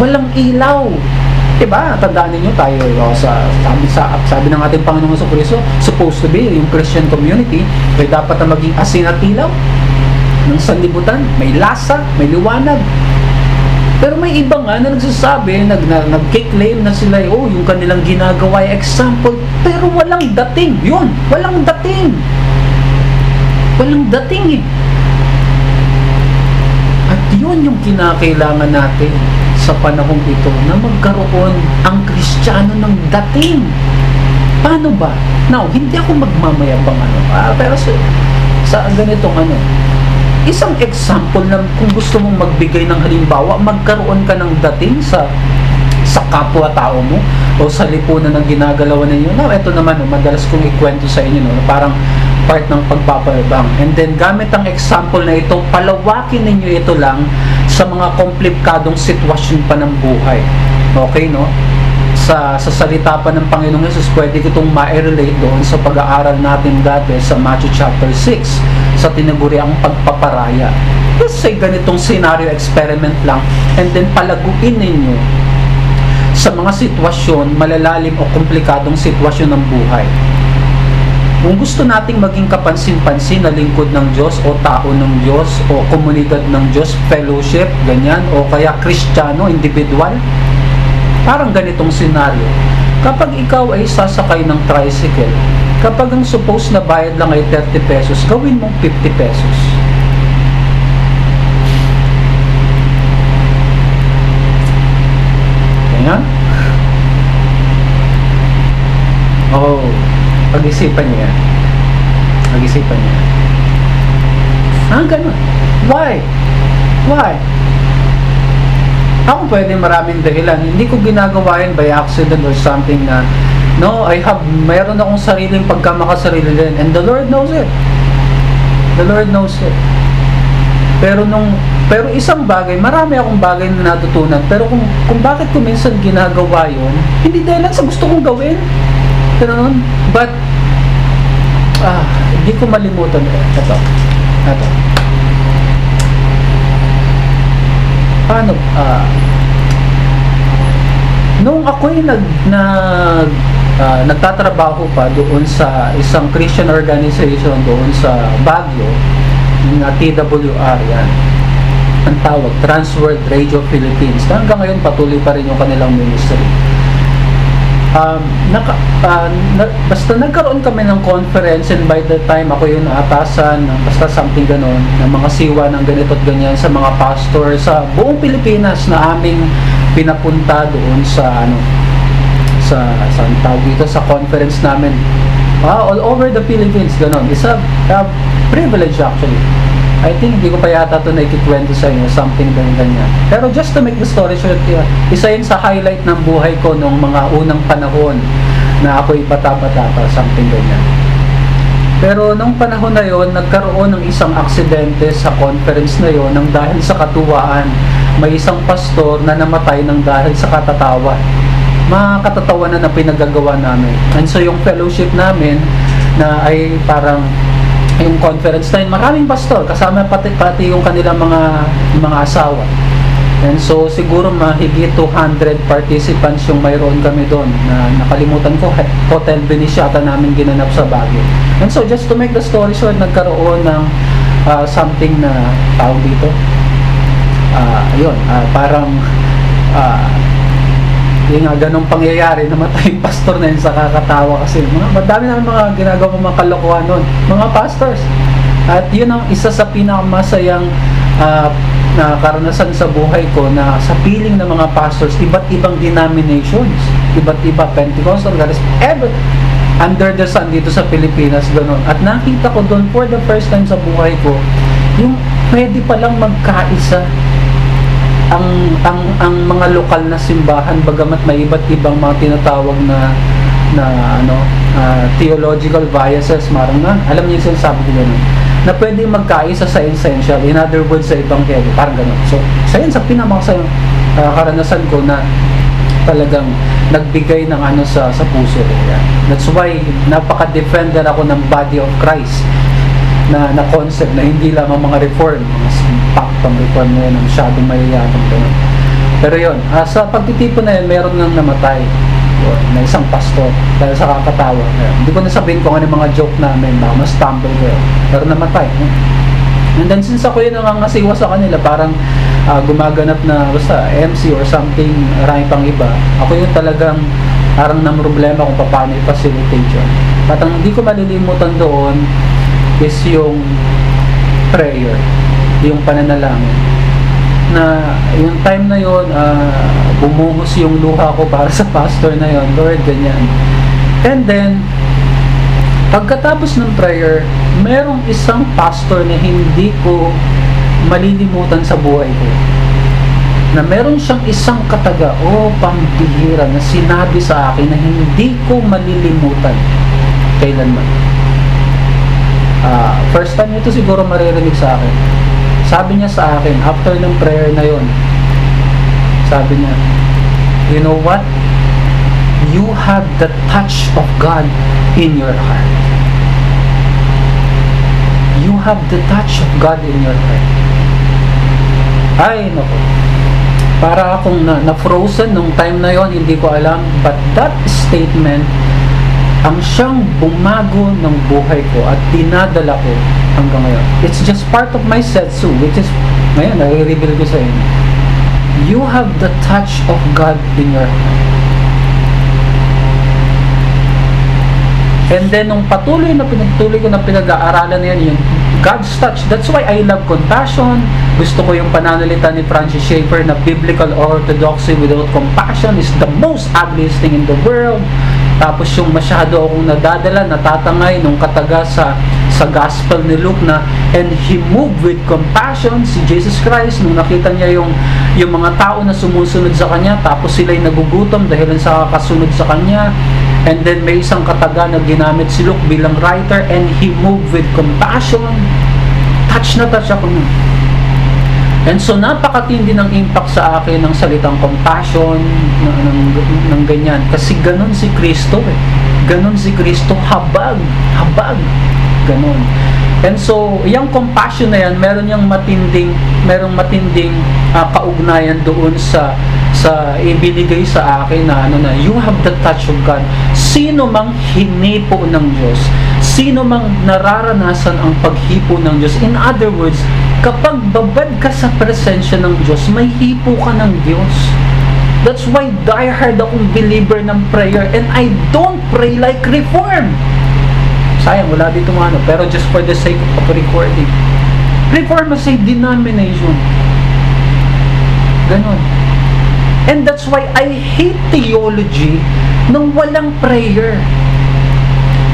walang ilaw. Diba? Tandaan ninyo tayo oh, sa sabi sa sabi ng ating Panginoon sa Kristo, supposed to be yung Christian community ay dapat na maging asin at ilaw ng sanlibutan, may lasa, may liwanag. Pero may iba nga na nagsasabi, nag, na, nag-claim na sila, oh, yung kanilang ginagawa example, pero walang dating. Yun, walang dating. Walang dating eh. At yun yung kinakailangan natin sa panahong ito na magkaroon ang Kristiyano ng dating. Paano ba? Now, hindi ako magmamayabang ano, ah, pero sa, sa ganitong ano, isang example na kung gusto mong magbigay ng halimbawa, magkaroon ka ng dating sa sa kapwa-tao mo o sa lipunan ng ginagalawan ninyo. Now, ito naman, no, madalas kong ikwento sa inyo, no, parang part ng pagpapalabang. And then, gamit ang example na ito, palawakin ninyo ito lang sa mga komplikadong sitwasyon pa ng buhay. Okay, no? sa, sa salita pa ng Panginoong Yesus, pwede ko itong ma-relate doon sa pag-aaral natin dati sa Matthew chapter 6 sa tinaguriang pagpaparaya. Let's say ganitong scenario experiment lang and then palaguin ninyo sa mga sitwasyon, malalalim o komplikadong sitwasyon ng buhay. Kung gusto nating maging kapansin-pansin na lingkod ng Diyos o tao ng Diyos o komunidad ng Diyos, fellowship, ganyan, o kaya kristyano, individual, Parang ganitong senaryo. Kapag ikaw ay sasakay ng tricycle, kapag ang suppose na bayad lang ay 30 pesos, gawin mong 50 pesos. Ganyan? Oh, pag-isipan niya. Pag-isipan niya. Ah, ganun. Why? Why? Ako pwede maraming dahilan. Hindi ko ginagawa yun by accident or something na no, I have, mayroon akong sariling pagkamakasarili din. And the Lord knows it. The Lord knows it. Pero nung pero isang bagay, marami akong bagay na natutunan. Pero kung, kung bakit ko minsan ginagawa yun, hindi dahil sa gusto kong gawin. Ganun. But, ah, hindi ko malimutan. Ito. Ito. paano uh, nung ako'y nag nag uh, nagtatrabaho pa doon sa isang Christian organization doon sa Baguio yung TWR yan ang tawag Transworld Radio Philippines hanggang ngayon patuloy pa rin yung kanilang ministry um, naka, uh, na, basta nagkaroon kami ng conference and by the time ako yung naatasan, basta something ganon, ng mga siwa ng ganito at ganyan sa mga pastor sa buong Pilipinas na aming pinapunta doon sa ano sa saan tawag dito sa conference namin. Ah, all over the Philippines ganon isa a privilege actually I think hindi ko pa yata ito naikikwento sa inyo, something ganyan ganyan. Pero just to make the story short, isa yun sa highlight ng buhay ko nung mga unang panahon na ako'y bata-bata pa, something ganyan. Pero nung panahon na yon nagkaroon ng isang aksidente sa conference na yon nang dahil sa katuwaan, may isang pastor na namatay nang dahil sa katatawa. Mga katatawanan na pinagagawa namin. And so yung fellowship namin na ay parang yung conference na yun, maraming pastor, kasama pati, pati yung kanilang mga, mga asawa. And so, siguro mahigit 200 participants yung mayroon kami doon na nakalimutan ko, Hotel Benicia ata namin ginanap sa Baguio. And so, just to make the story short, nagkaroon ng uh, something na tawag dito. Uh, ayun, uh, parang uh, yung nga ganong pangyayari, namatay yung pastor na yun sa kakatawa kasi mga, madami na mga ginagawa mga kalokohan nun, mga pastors. At yun ang isa sa pinakamasayang uh, na karanasan sa buhay ko na sa piling ng mga pastors, iba't ibang denominations, iba't iba Pentecostal, ever under the sun dito sa Pilipinas, ganun. At nakita ko doon for the first time sa buhay ko, yung pwede palang magkaisa ang ang ang mga lokal na simbahan bagamat may iba't ibang mga tinatawag na na ano uh, theological biases marang na alam niyo yung sinasabi ko na pwedeng magkaisa sa essential in other words sa ebanghelyo parang ganun so sa sa pinamang sa uh, karanasan ko na talagang nagbigay ng ano sa sa puso ko. Yan. That's why napaka-defender ako ng body of Christ na na concept na hindi lamang mga reform, mga impact ang reform na yun, masyadong mayayatong ganun. Pero yun, uh, sa pagtitipon na yun, meron nang namatay yun, na isang pastor dahil sa kakatawa. Yun. Hindi ko na sabihin kung ano yung mga joke namin, baka ma-stumble ko yun. Pero namatay. Yun. And then since ako yung nangangasiwa sa kanila, parang uh, gumaganap na basta MC or something, marami pang iba, ako yung talagang parang nang problema kung paano i-facilitate yun. At ang hindi ko malilimutan doon is yung prayer, yung pananalangin. Na yung time na yon uh, bumuhos yung luha ko para *laughs* sa pastor na yon Lord, ganyan. And then, Pagkatapos ng prayer, merong isang pastor na hindi ko malilimutan sa buhay ko. Na meron siyang isang kataga o oh, pambihira na sinabi sa akin na hindi ko malilimutan kailanman. Uh, first time ito siguro maririnig sa akin. Sabi niya sa akin, after ng prayer na yon, sabi niya, you know what? You have the touch of God in your heart. You have the touch of God in your heart. Ay, nako. Para akong na, na-frozen nung time na yon hindi ko alam. But that statement, ang siyang bumago ng buhay ko at dinadala ko hanggang ngayon. It's just part of my setsu, which is, ngayon, nare-reveal ko sa inyo. You have the touch of God in your heart. And then, nung patuloy na pinagtuloy ko na pinag-aaralan na yan, yung God's touch. That's why I love compassion. Gusto ko yung pananalita ni Francis Schaeffer na biblical orthodoxy without compassion is the most ugliest thing in the world. Tapos yung masyado akong nadadala, natatangay nung kataga sa sa gospel ni Luke na and he moved with compassion si Jesus Christ nung nakita niya yung yung mga tao na sumusunod sa kanya tapos sila'y nagugutom dahil sa kasunod sa kanya And then may isang kataga na ginamit si Luke bilang writer and he moved with compassion. Touch na touch ako nun. And so napakatindi ng impact sa akin ng salitang compassion ng, ng, ng ganyan. Kasi ganun si Kristo eh. Ganun si Kristo, habag, habag. Ganun. And so, yung compassion na yan, meron yung matinding, merong matinding uh, kaugnayan doon sa sa ibinigay sa akin na ano na you have the touch of God. Sino mang hinipo ng Diyos, sino mang nararanasan ang paghipo ng Diyos. In other words, kapag babad ka sa presensya ng Diyos, may hipo ka ng Diyos. That's why diehard akong believer ng prayer and I don't pray like reform. Sayang, wala dito mga ano. Pero just for the sake of recording. Reform is a denomination. Ganon. And that's why I hate theology nung walang prayer.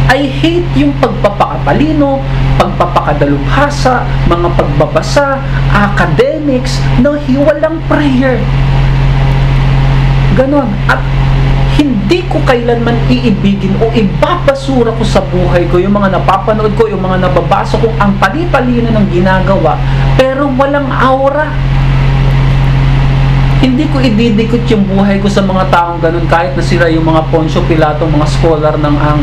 I hate yung pagpapakatalino, pagpapakadalubhasa, mga pagbabasa, academics, no, walang prayer. Ganon. At hindi ko kailanman iibigin o ibabasura ko sa buhay ko yung mga napapanood ko, yung mga nababasa ko, ang pali-palino ng ginagawa, pero walang aura hindi ko ididikot yung buhay ko sa mga taong ganun kahit na sila yung mga Poncio Pilato, mga scholar ng ang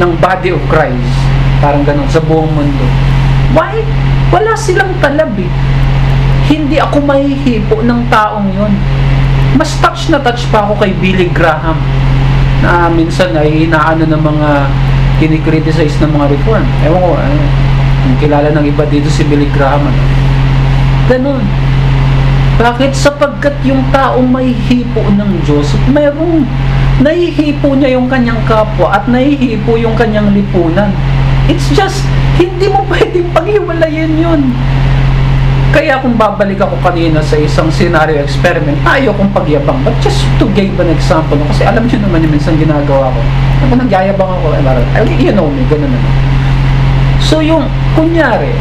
ng body of Christ. Parang ganun sa buong mundo. Why? Wala silang talab eh. Hindi ako mahihipo ng taong yon. Mas touch na touch pa ako kay Billy Graham na minsan ay inaano ng mga kinikriticize ng mga reform. Ewan ko, ano, yung kilala ng iba dito si Billy Graham. Ano. Ganun bakit? Sapagkat yung taong may hipo ng Diyos, mayroong nahihipo niya yung kanyang kapwa at nahihipo yung kanyang lipunan. It's just, hindi mo pwedeng paghiwalayin yun. Kaya kung babalik ako kanina sa isang scenario experiment, tayo kong pagyabang. But just to give an example, kasi alam niyo naman yung minsan ginagawa ko. Ako nagyayabang ako, eh, you know me, ganun na. So yung, kunyari,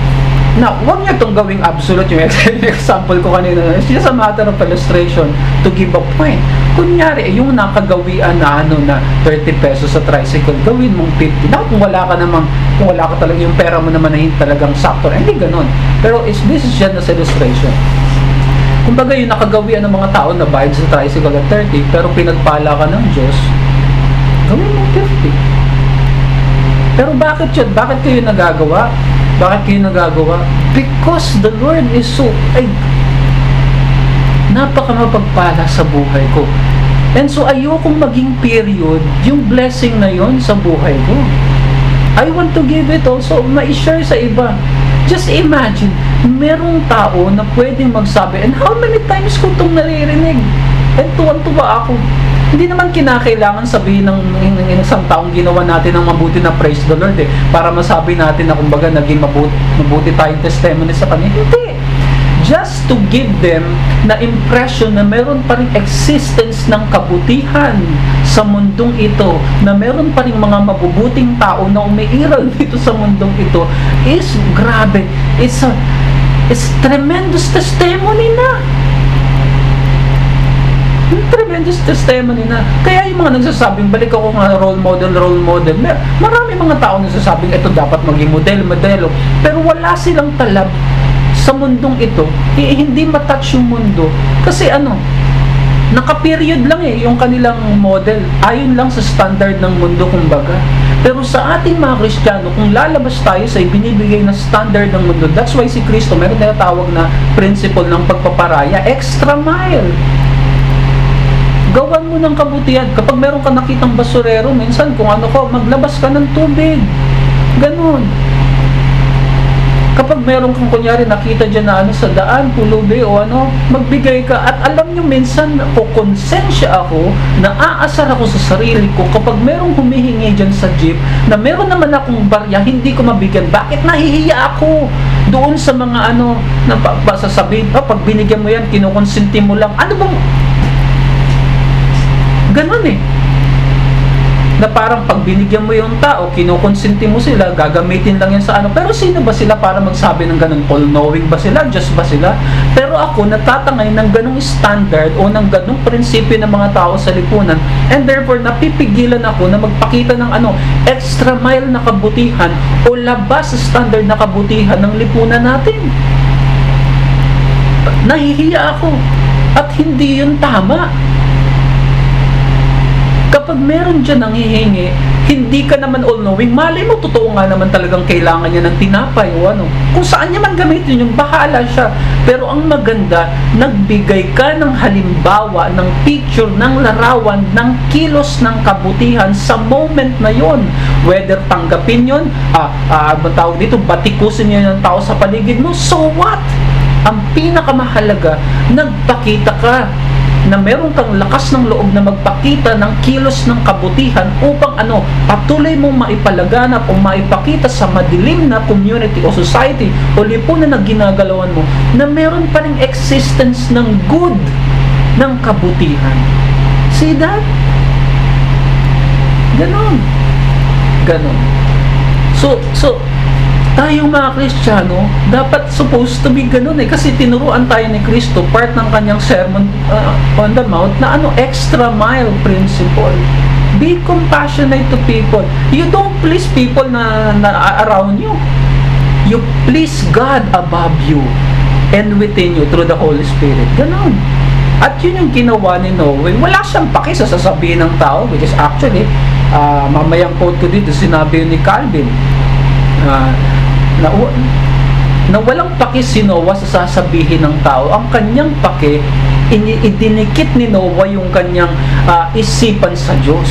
na huwag niyo itong gawing absolute yung *laughs* example ko kanina. It's just a matter of illustration to give a point. Kunyari, yung nakagawian na ano na 30 pesos sa tricycle, gawin mong 50. Na kung wala ka namang, kung wala ka talaga yung pera mo naman na talagang sakto, eh, hindi ganun. Pero it's, this is just an illustration. Kumbaga yung nakagawian ng mga tao na bayad sa tricycle at 30, pero pinagpala ka ng Diyos, gawin mo 50. Pero bakit yun? Bakit kayo nagagawa? Bakit kayo nagagawa? Because the Lord is so, ay, napaka mapagpala sa buhay ko. And so ayokong maging period yung blessing na yon sa buhay ko. I want to give it also, ma-share sa iba. Just imagine, merong tao na pwedeng magsabi, and how many times ko itong naririnig? And tuwan-tuwa ako. Hindi naman kinakailangan sabihin ng, ng, ng isang taong ginawa natin ng mabuti na praise the Lord eh, para masabi natin na kumbaga naging mabuti, mabuti tayong testimony sa Kanya. Hindi just to give them na impression na meron pa rin existence ng kabutihan sa mundong ito, na meron pa rin mga mabubuting tao na umiiral *laughs* dito sa mundong ito, is grabe. It's a it's tremendous testimony na. Tremendous testimony na. Kaya yung mga nagsasabing, balik ako nga role model, role model. Marami mga tao nagsasabing, ito dapat maging model, modelo. Pero wala silang talab sa mundong ito, eh, hindi matouch yung mundo. Kasi ano, naka-period lang eh, yung kanilang model. Ayon lang sa standard ng mundo, kumbaga. Pero sa ating mga Kristiyano, kung lalabas tayo sa ibinibigay na standard ng mundo, that's why si Kristo, meron na tawag na principle ng pagpaparaya, extra mile. Gawan mo ng kabutihan. Kapag meron ka nakitang basurero, minsan kung ano ko, maglabas ka ng tubig. Ganon kapag meron kang kunyari nakita dyan na ano sa daan, pulubi o ano, magbigay ka. At alam nyo, minsan ko konsensya ako na aasar ako sa sarili ko kapag merong humihingi dyan sa jeep na meron naman akong barya, hindi ko mabigyan. Bakit nahihiya ako? Doon sa mga ano, na sasabihin, oh, pag binigyan mo yan, kinukonsinti mo lang. Ano bang... Ganon eh na parang pag binigyan mo yung tao, kinukonsinti mo sila, gagamitin lang yan sa ano. Pero sino ba sila para magsabi ng ganun? All-knowing ba sila? Just ba sila? Pero ako, natatangay ng ganung standard o ng ganung prinsipyo ng mga tao sa lipunan and therefore, napipigilan ako na magpakita ng ano, extra mile na kabutihan o labas sa standard na kabutihan ng lipunan natin. Nahihiya ako at hindi yun tama kapag meron dyan hihingi, hindi ka naman all-knowing, malay mo, totoo nga naman talagang kailangan niya ng tinapay o ano. Kung saan niya man gamitin yung bahala siya. Pero ang maganda, nagbigay ka ng halimbawa, ng picture, ng larawan, ng kilos ng kabutihan sa moment na yon. Whether tanggapin yon, ah, ah, tawag dito, batikusin niya yung tao sa paligid mo, so what? Ang pinakamahalaga, nagpakita ka na meron kang lakas ng loob na magpakita ng kilos ng kabutihan upang ano, patuloy mong maipalaganap o maipakita sa madilim na community o society o lipunan na ginagalawan mo na meron pa ring existence ng good ng kabutihan. See that? Ganon. Ganon. So, so, tayong mga Kristiyano, dapat supposed to be ganun eh. Kasi tinuruan tayo ni Kristo, part ng kanyang sermon uh, on the mount, na ano, extra mile principle. Be compassionate to people. You don't please people na, na around you. You please God above you and within you through the Holy Spirit. Ganon. At yun yung ginawa ni Noe. Wala siyang paki sa sasabihin ng tao, which is actually, uh, mamayang quote ko dito, sinabi ni Calvin, uh, na, na walang paki si Noah sa sasabihin ng tao. Ang kanyang paki, idinikit ni Noah yung kanyang uh, isipan sa Diyos.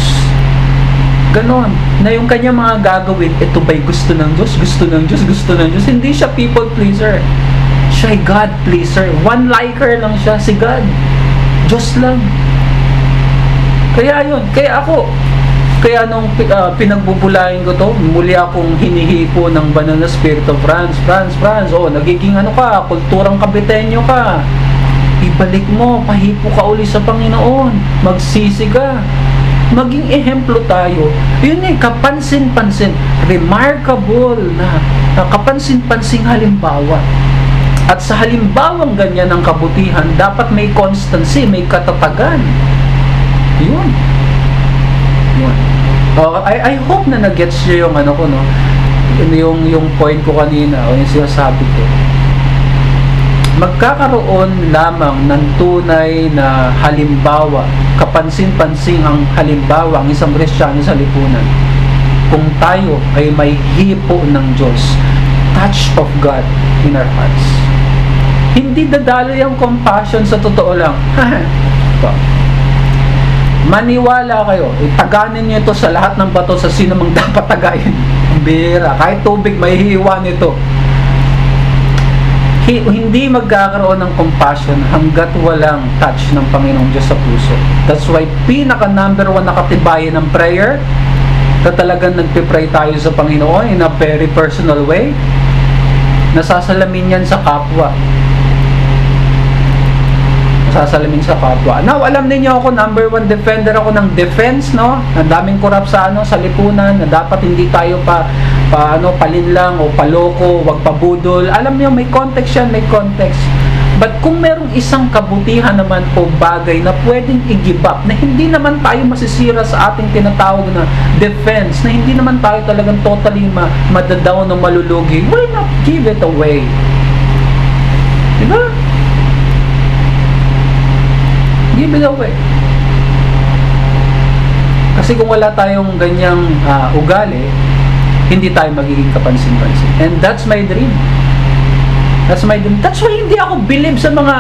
Ganon. Na yung kanyang mga gagawin, ito ba'y gusto ng Diyos? Gusto ng Diyos? Gusto ng Diyos? Hindi siya people pleaser. Siya God pleaser. One liker lang siya si God. Diyos lang. Kaya yun. Kaya ako, kaya nung uh, pinagbubulayin ko to, muli akong hinihipo ng Banana Spirit of France. France, France, oh, nagiging ano ka, kulturang kabitenyo ka. Ibalik mo, pahipo ka uli sa Panginoon. Magsisi ka. Maging ehemplo tayo. Yun eh, kapansin-pansin, remarkable na, na kapansin-pansing halimbawa. At sa halimbawang ganyan ng kabutihan, dapat may constancy, may katatagan. Yun. Oh, I, I hope na nag-gets nyo yung ano ko, no? Yung, yung point ko kanina, o yung sinasabi ko. magkakaroon lamang ng tunay na halimbawa, kapansin-pansing ang halimbawa ang isang Kristiyano sa lipunan. Kung tayo ay may hipo ng Diyos, touch of God in our hearts. Hindi dadalo yung compassion sa totoo lang. *laughs* Maniwala kayo, itaganin nyo ito sa lahat ng bato sa sino mang *laughs* dapat tagayin. Bira, kahit tubig may hiwa nito hindi magkakaroon ng compassion hanggat walang touch ng Panginoong Diyos sa puso. That's why pinaka number one na katibayan ng prayer na talagang nagpipray tayo sa Panginoon in a very personal way nasasalamin yan sa kapwa sasalamin sa kapwa. Now, alam niyo ako, number one defender ako ng defense, no? Ang daming sa, ano, sa lipunan, na dapat hindi tayo pa pa ano palinlang o paloko, wag pabudol. Alam niyo may context yan, may context. But kung merong isang kabutihan naman o bagay na pwedeng i-give up, na hindi naman tayo masisira sa ating tinatawag na defense, na hindi naman tayo talagang totally ma madadaw o malulugi, why not give it away? Diba? Give it away. Kasi kung wala tayong ganyang uh, ugali, hindi tayo magiging kapansin-pansin. And that's my dream. That's my dream. That's why hindi ako believe sa mga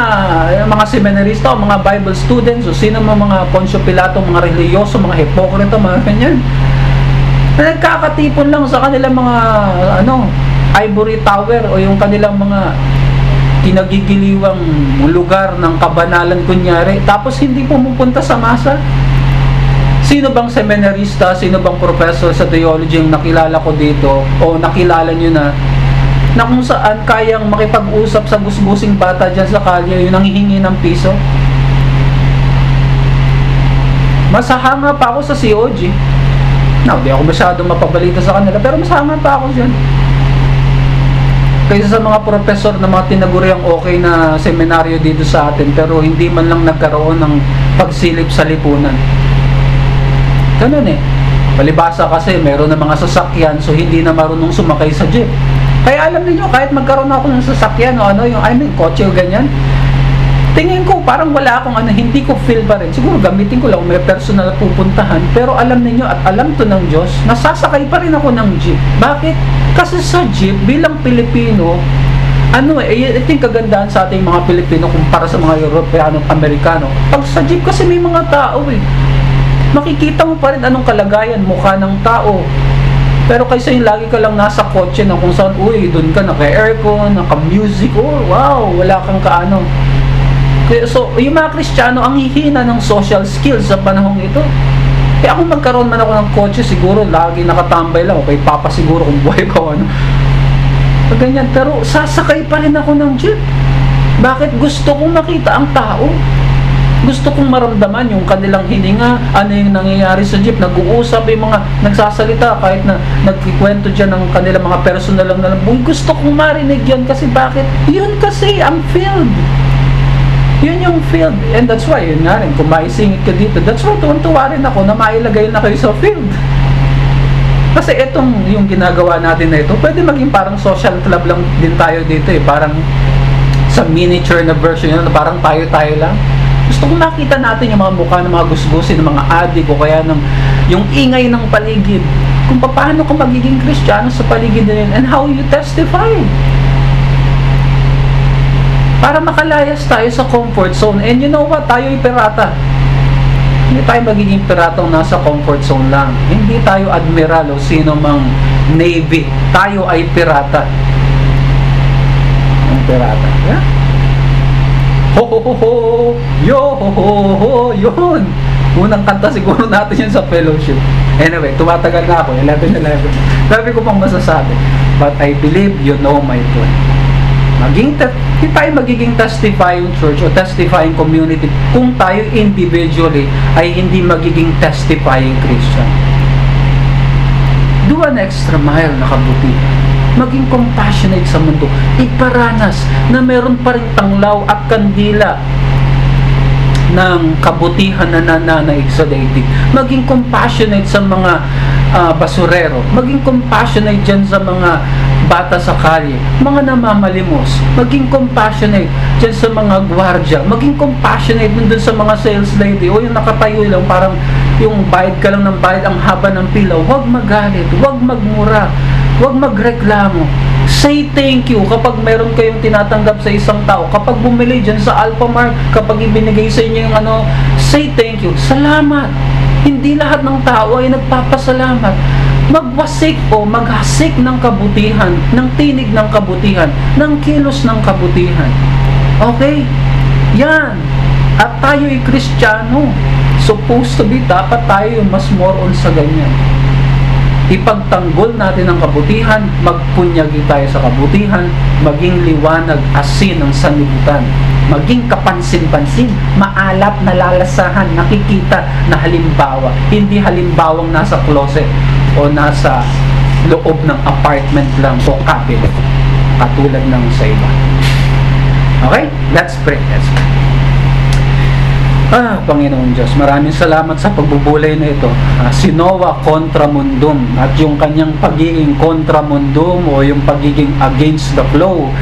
mga seminarista o mga Bible students o sino mga mga Poncio Pilato, mga religyoso, mga hipokrito, mga ganyan. Na nagkakatipon lang sa kanilang mga ano, ivory tower o yung kanilang mga kinagigiliwang lugar ng kabanalan kunyari tapos hindi pumupunta sa masa Sino bang seminarista, sino bang professor sa theology yung nakilala ko dito o nakilala nyo na na kung saan kayang makipag-usap sa gusgusing bata dyan sa kalye yung nangihingi ng piso? Masahanga pa ako sa COG. Now, di ako masyadong mapabalita sa kanila, pero masahanga pa ako dyan. Kaysa sa mga professor na mga tinaguriang okay na seminaryo dito sa atin, pero hindi man lang nagkaroon ng pagsilip sa lipunan. Ganun eh. Palibasa kasi meron na mga sasakyan so hindi na marunong sumakay sa jeep. Kaya alam niyo kahit magkaroon ako ng sasakyan o ano, yung I mean, kotse o ganyan, tingin ko parang wala akong ano, hindi ko feel pa rin. Siguro gamitin ko lang may personal na pupuntahan. Pero alam niyo at alam to ng Diyos, nasasakay pa rin ako ng jeep. Bakit? Kasi sa jeep, bilang Pilipino, ano eh, ito yung kagandahan sa ating mga Pilipino kumpara sa mga Europeano at Amerikano. Pag sa jeep kasi may mga tao eh makikita mo pa rin anong kalagayan, mukha ng tao. Pero kaysa yung lagi ka lang nasa kotse na kung saan, uy, doon ka naka-aircon, naka-music, oh, wow, wala kang kaano. So, yung mga Kristiyano, ang hihina ng social skills sa panahong ito. Kaya kung magkaroon man ako ng kotse, siguro lagi nakatambay lang. Okay, papa siguro kung buhay ko, ano. Ganyan. Pero sasakay pa rin ako ng jeep. Bakit gusto kong makita ang tao? gusto kong maramdaman yung kanilang hininga, ano yung nangyayari sa jeep, nag-uusap yung mga nagsasalita kahit na nagkikwento dyan ng kanilang mga personal lang na lang. Gusto kong marinig yan kasi bakit? Yun kasi ang field. Yun yung field. And that's why, yun nga rin, kung maisingit ka dito, that's why tuwan-tuwa rin ako na mailagay na kayo sa field. Kasi itong yung ginagawa natin na ito, pwede maging parang social club lang din tayo dito eh. Parang sa miniature na version yun, parang tayo-tayo lang. Gusto kong makita natin yung mga mukha ng mga gusgusin, ng mga adik o kaya ng yung ingay ng paligid. Kung paano ka magiging kristyano sa paligid na yun and how you testify. Para makalayas tayo sa comfort zone. And you know what? Tayo ay pirata. Hindi tayo magiging piratong nasa comfort zone lang. Hindi tayo admiral o sino mang navy. Tayo ay pirata. Ang pirata. Yeah? ho ho ho ho, yo ho ho ho, yun. Unang kanta siguro natin yun sa fellowship. Anyway, tumatagal na ako, 11-11. Sabi ko pang masasabi. But I believe you know my point. Maging, hindi tayo magiging testifying church o testifying community kung tayo individually ay hindi magiging testifying Christian. Do an extra mile na kabutihan maging compassionate sa mundo. Iparanas na meron pa rin tanglaw at kandila ng kabutihan na nananaig sa daigdig. Maging compassionate sa mga uh, basurero. Maging compassionate dyan sa mga bata sa kalye, mga namamalimos, maging compassionate dyan sa mga gwardya, maging compassionate dun, dun sa mga sales lady o yung nakatayo lang parang yung bayad ka lang ng bayad ang haba ng pila, huwag magalit, huwag magmura, huwag magreklamo. Say thank you kapag meron kayong tinatanggap sa isang tao. Kapag bumili dyan sa Alphamart, kapag ibinigay sa inyo yung ano, say thank you. Salamat. Hindi lahat ng tao ay nagpapasalamat. Magwasik o maghasik ng kabutihan, ng tinig ng kabutihan, ng kilos ng kabutihan. Okay? Yan. At tayo ay Kristiyano. Supposed to be, dapat tayo mas more on sa ganyan ipagtanggol natin ang kabutihan, magpunyagi tayo sa kabutihan, maging liwanag asin ng sanlibutan, maging kapansin-pansin, maalap na lalasahan, nakikita na halimbawa, hindi halimbawang nasa closet o nasa loob ng apartment lang o cabinet, katulad ng sa iba. Okay? Let's pray. Let's pray. Ah, Panginoon Diyos, maraming salamat sa pagbubulay na ito. Ah, si Noah kontra mundum at yung kanyang pagiging kontra mundum o yung pagiging against the flow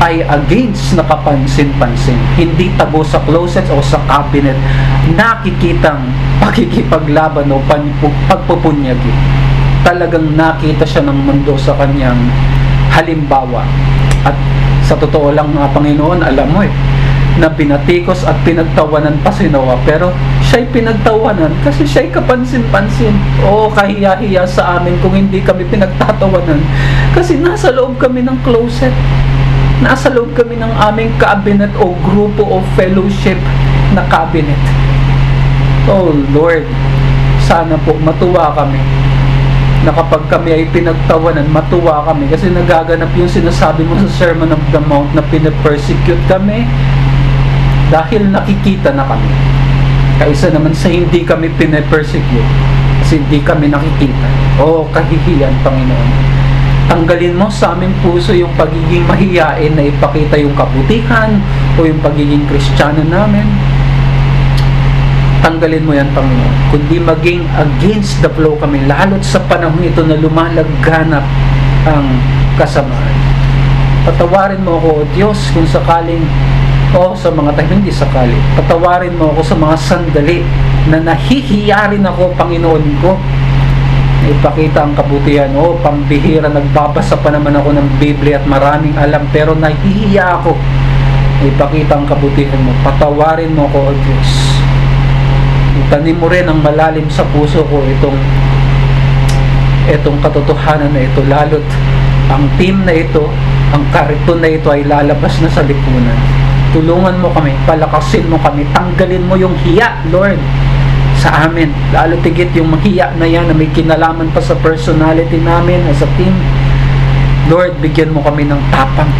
ay against na kapansin-pansin. Hindi tago sa closet o sa cabinet nakikitang pakikipaglaban o pagpupunyagi. Talagang nakita siya ng mundo sa kanyang halimbawa. At sa totoo lang mga Panginoon, alam mo eh, na pinatikos at pinagtawanan pa si Noah pero siya'y pinagtawanan kasi siya'y kapansin-pansin. O kahiya-hiya sa amin kung hindi kami pinagtatawanan. Kasi nasa loob kami ng closet. Nasa loob kami ng aming cabinet o grupo o fellowship na cabinet. Oh Lord sana po matuwa kami na kapag kami ay pinagtawanan, matuwa kami kasi nagaganap yung sinasabi mo sa Sermon of the Mount na pinapersecute kami dahil nakikita na kami. Kaisa naman sa hindi kami pinapersecute kasi hindi kami nakikita. O kahihiyan, Panginoon. Tanggalin mo sa aming puso yung pagiging mahiyain na ipakita yung kabutihan o yung pagiging kristyano namin tanggalin mo yan, Panginoon. Kundi maging against the flow kami, lalo't sa panahon ito na lumalagganap ang kasamaan. Patawarin mo ako, O Diyos, kung sakaling o sa mga tayo, hindi sakali. Patawarin mo ako sa mga sandali na nahihiya rin ako, Panginoon ko. Ipakita ang kabutihan. O, pambihira, nagbabasa pa naman ako ng Biblia at maraming alam, pero nahihiya ako. Ipakita ang kabutihan mo. Patawarin mo ako, O Diyos itanim mo rin ang malalim sa puso ko itong itong katotohanan na ito. Lalot ang team na ito ang kariton na ito ay lalabas na sa lipunan. Tulungan mo kami palakasin mo kami tanggalin mo yung hiya Lord sa amin. Lalo tigit yung hiya na yan na may kinalaman pa sa personality namin as a team. Lord bigyan mo kami ng tapang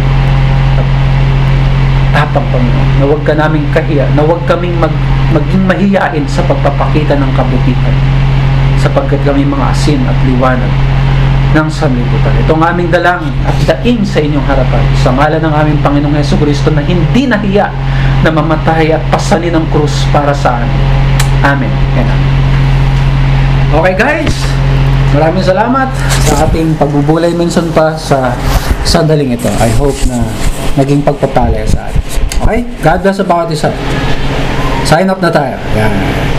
tapang Panginoon. Na huwag ka naming kahiya. Na huwag kaming mag, maging mahiyain sa pagpapakita ng kabutihan sapagkat kami mga asin at liwanag ng sanlibutan. Ito ang aming dalang at daing sa inyong harapan sa ngalan ng aming Panginoong Yeso Kristo na hindi nahiya na mamatay at pasanin ang krus para sa amin. Amen. Okay guys, maraming salamat sa ating pagbubulay minsan pa sa sandaling ito. I hope na naging pagpapalaya sa atin. Okay? God bless sa bawat isa. Sign up na tayo. Yan.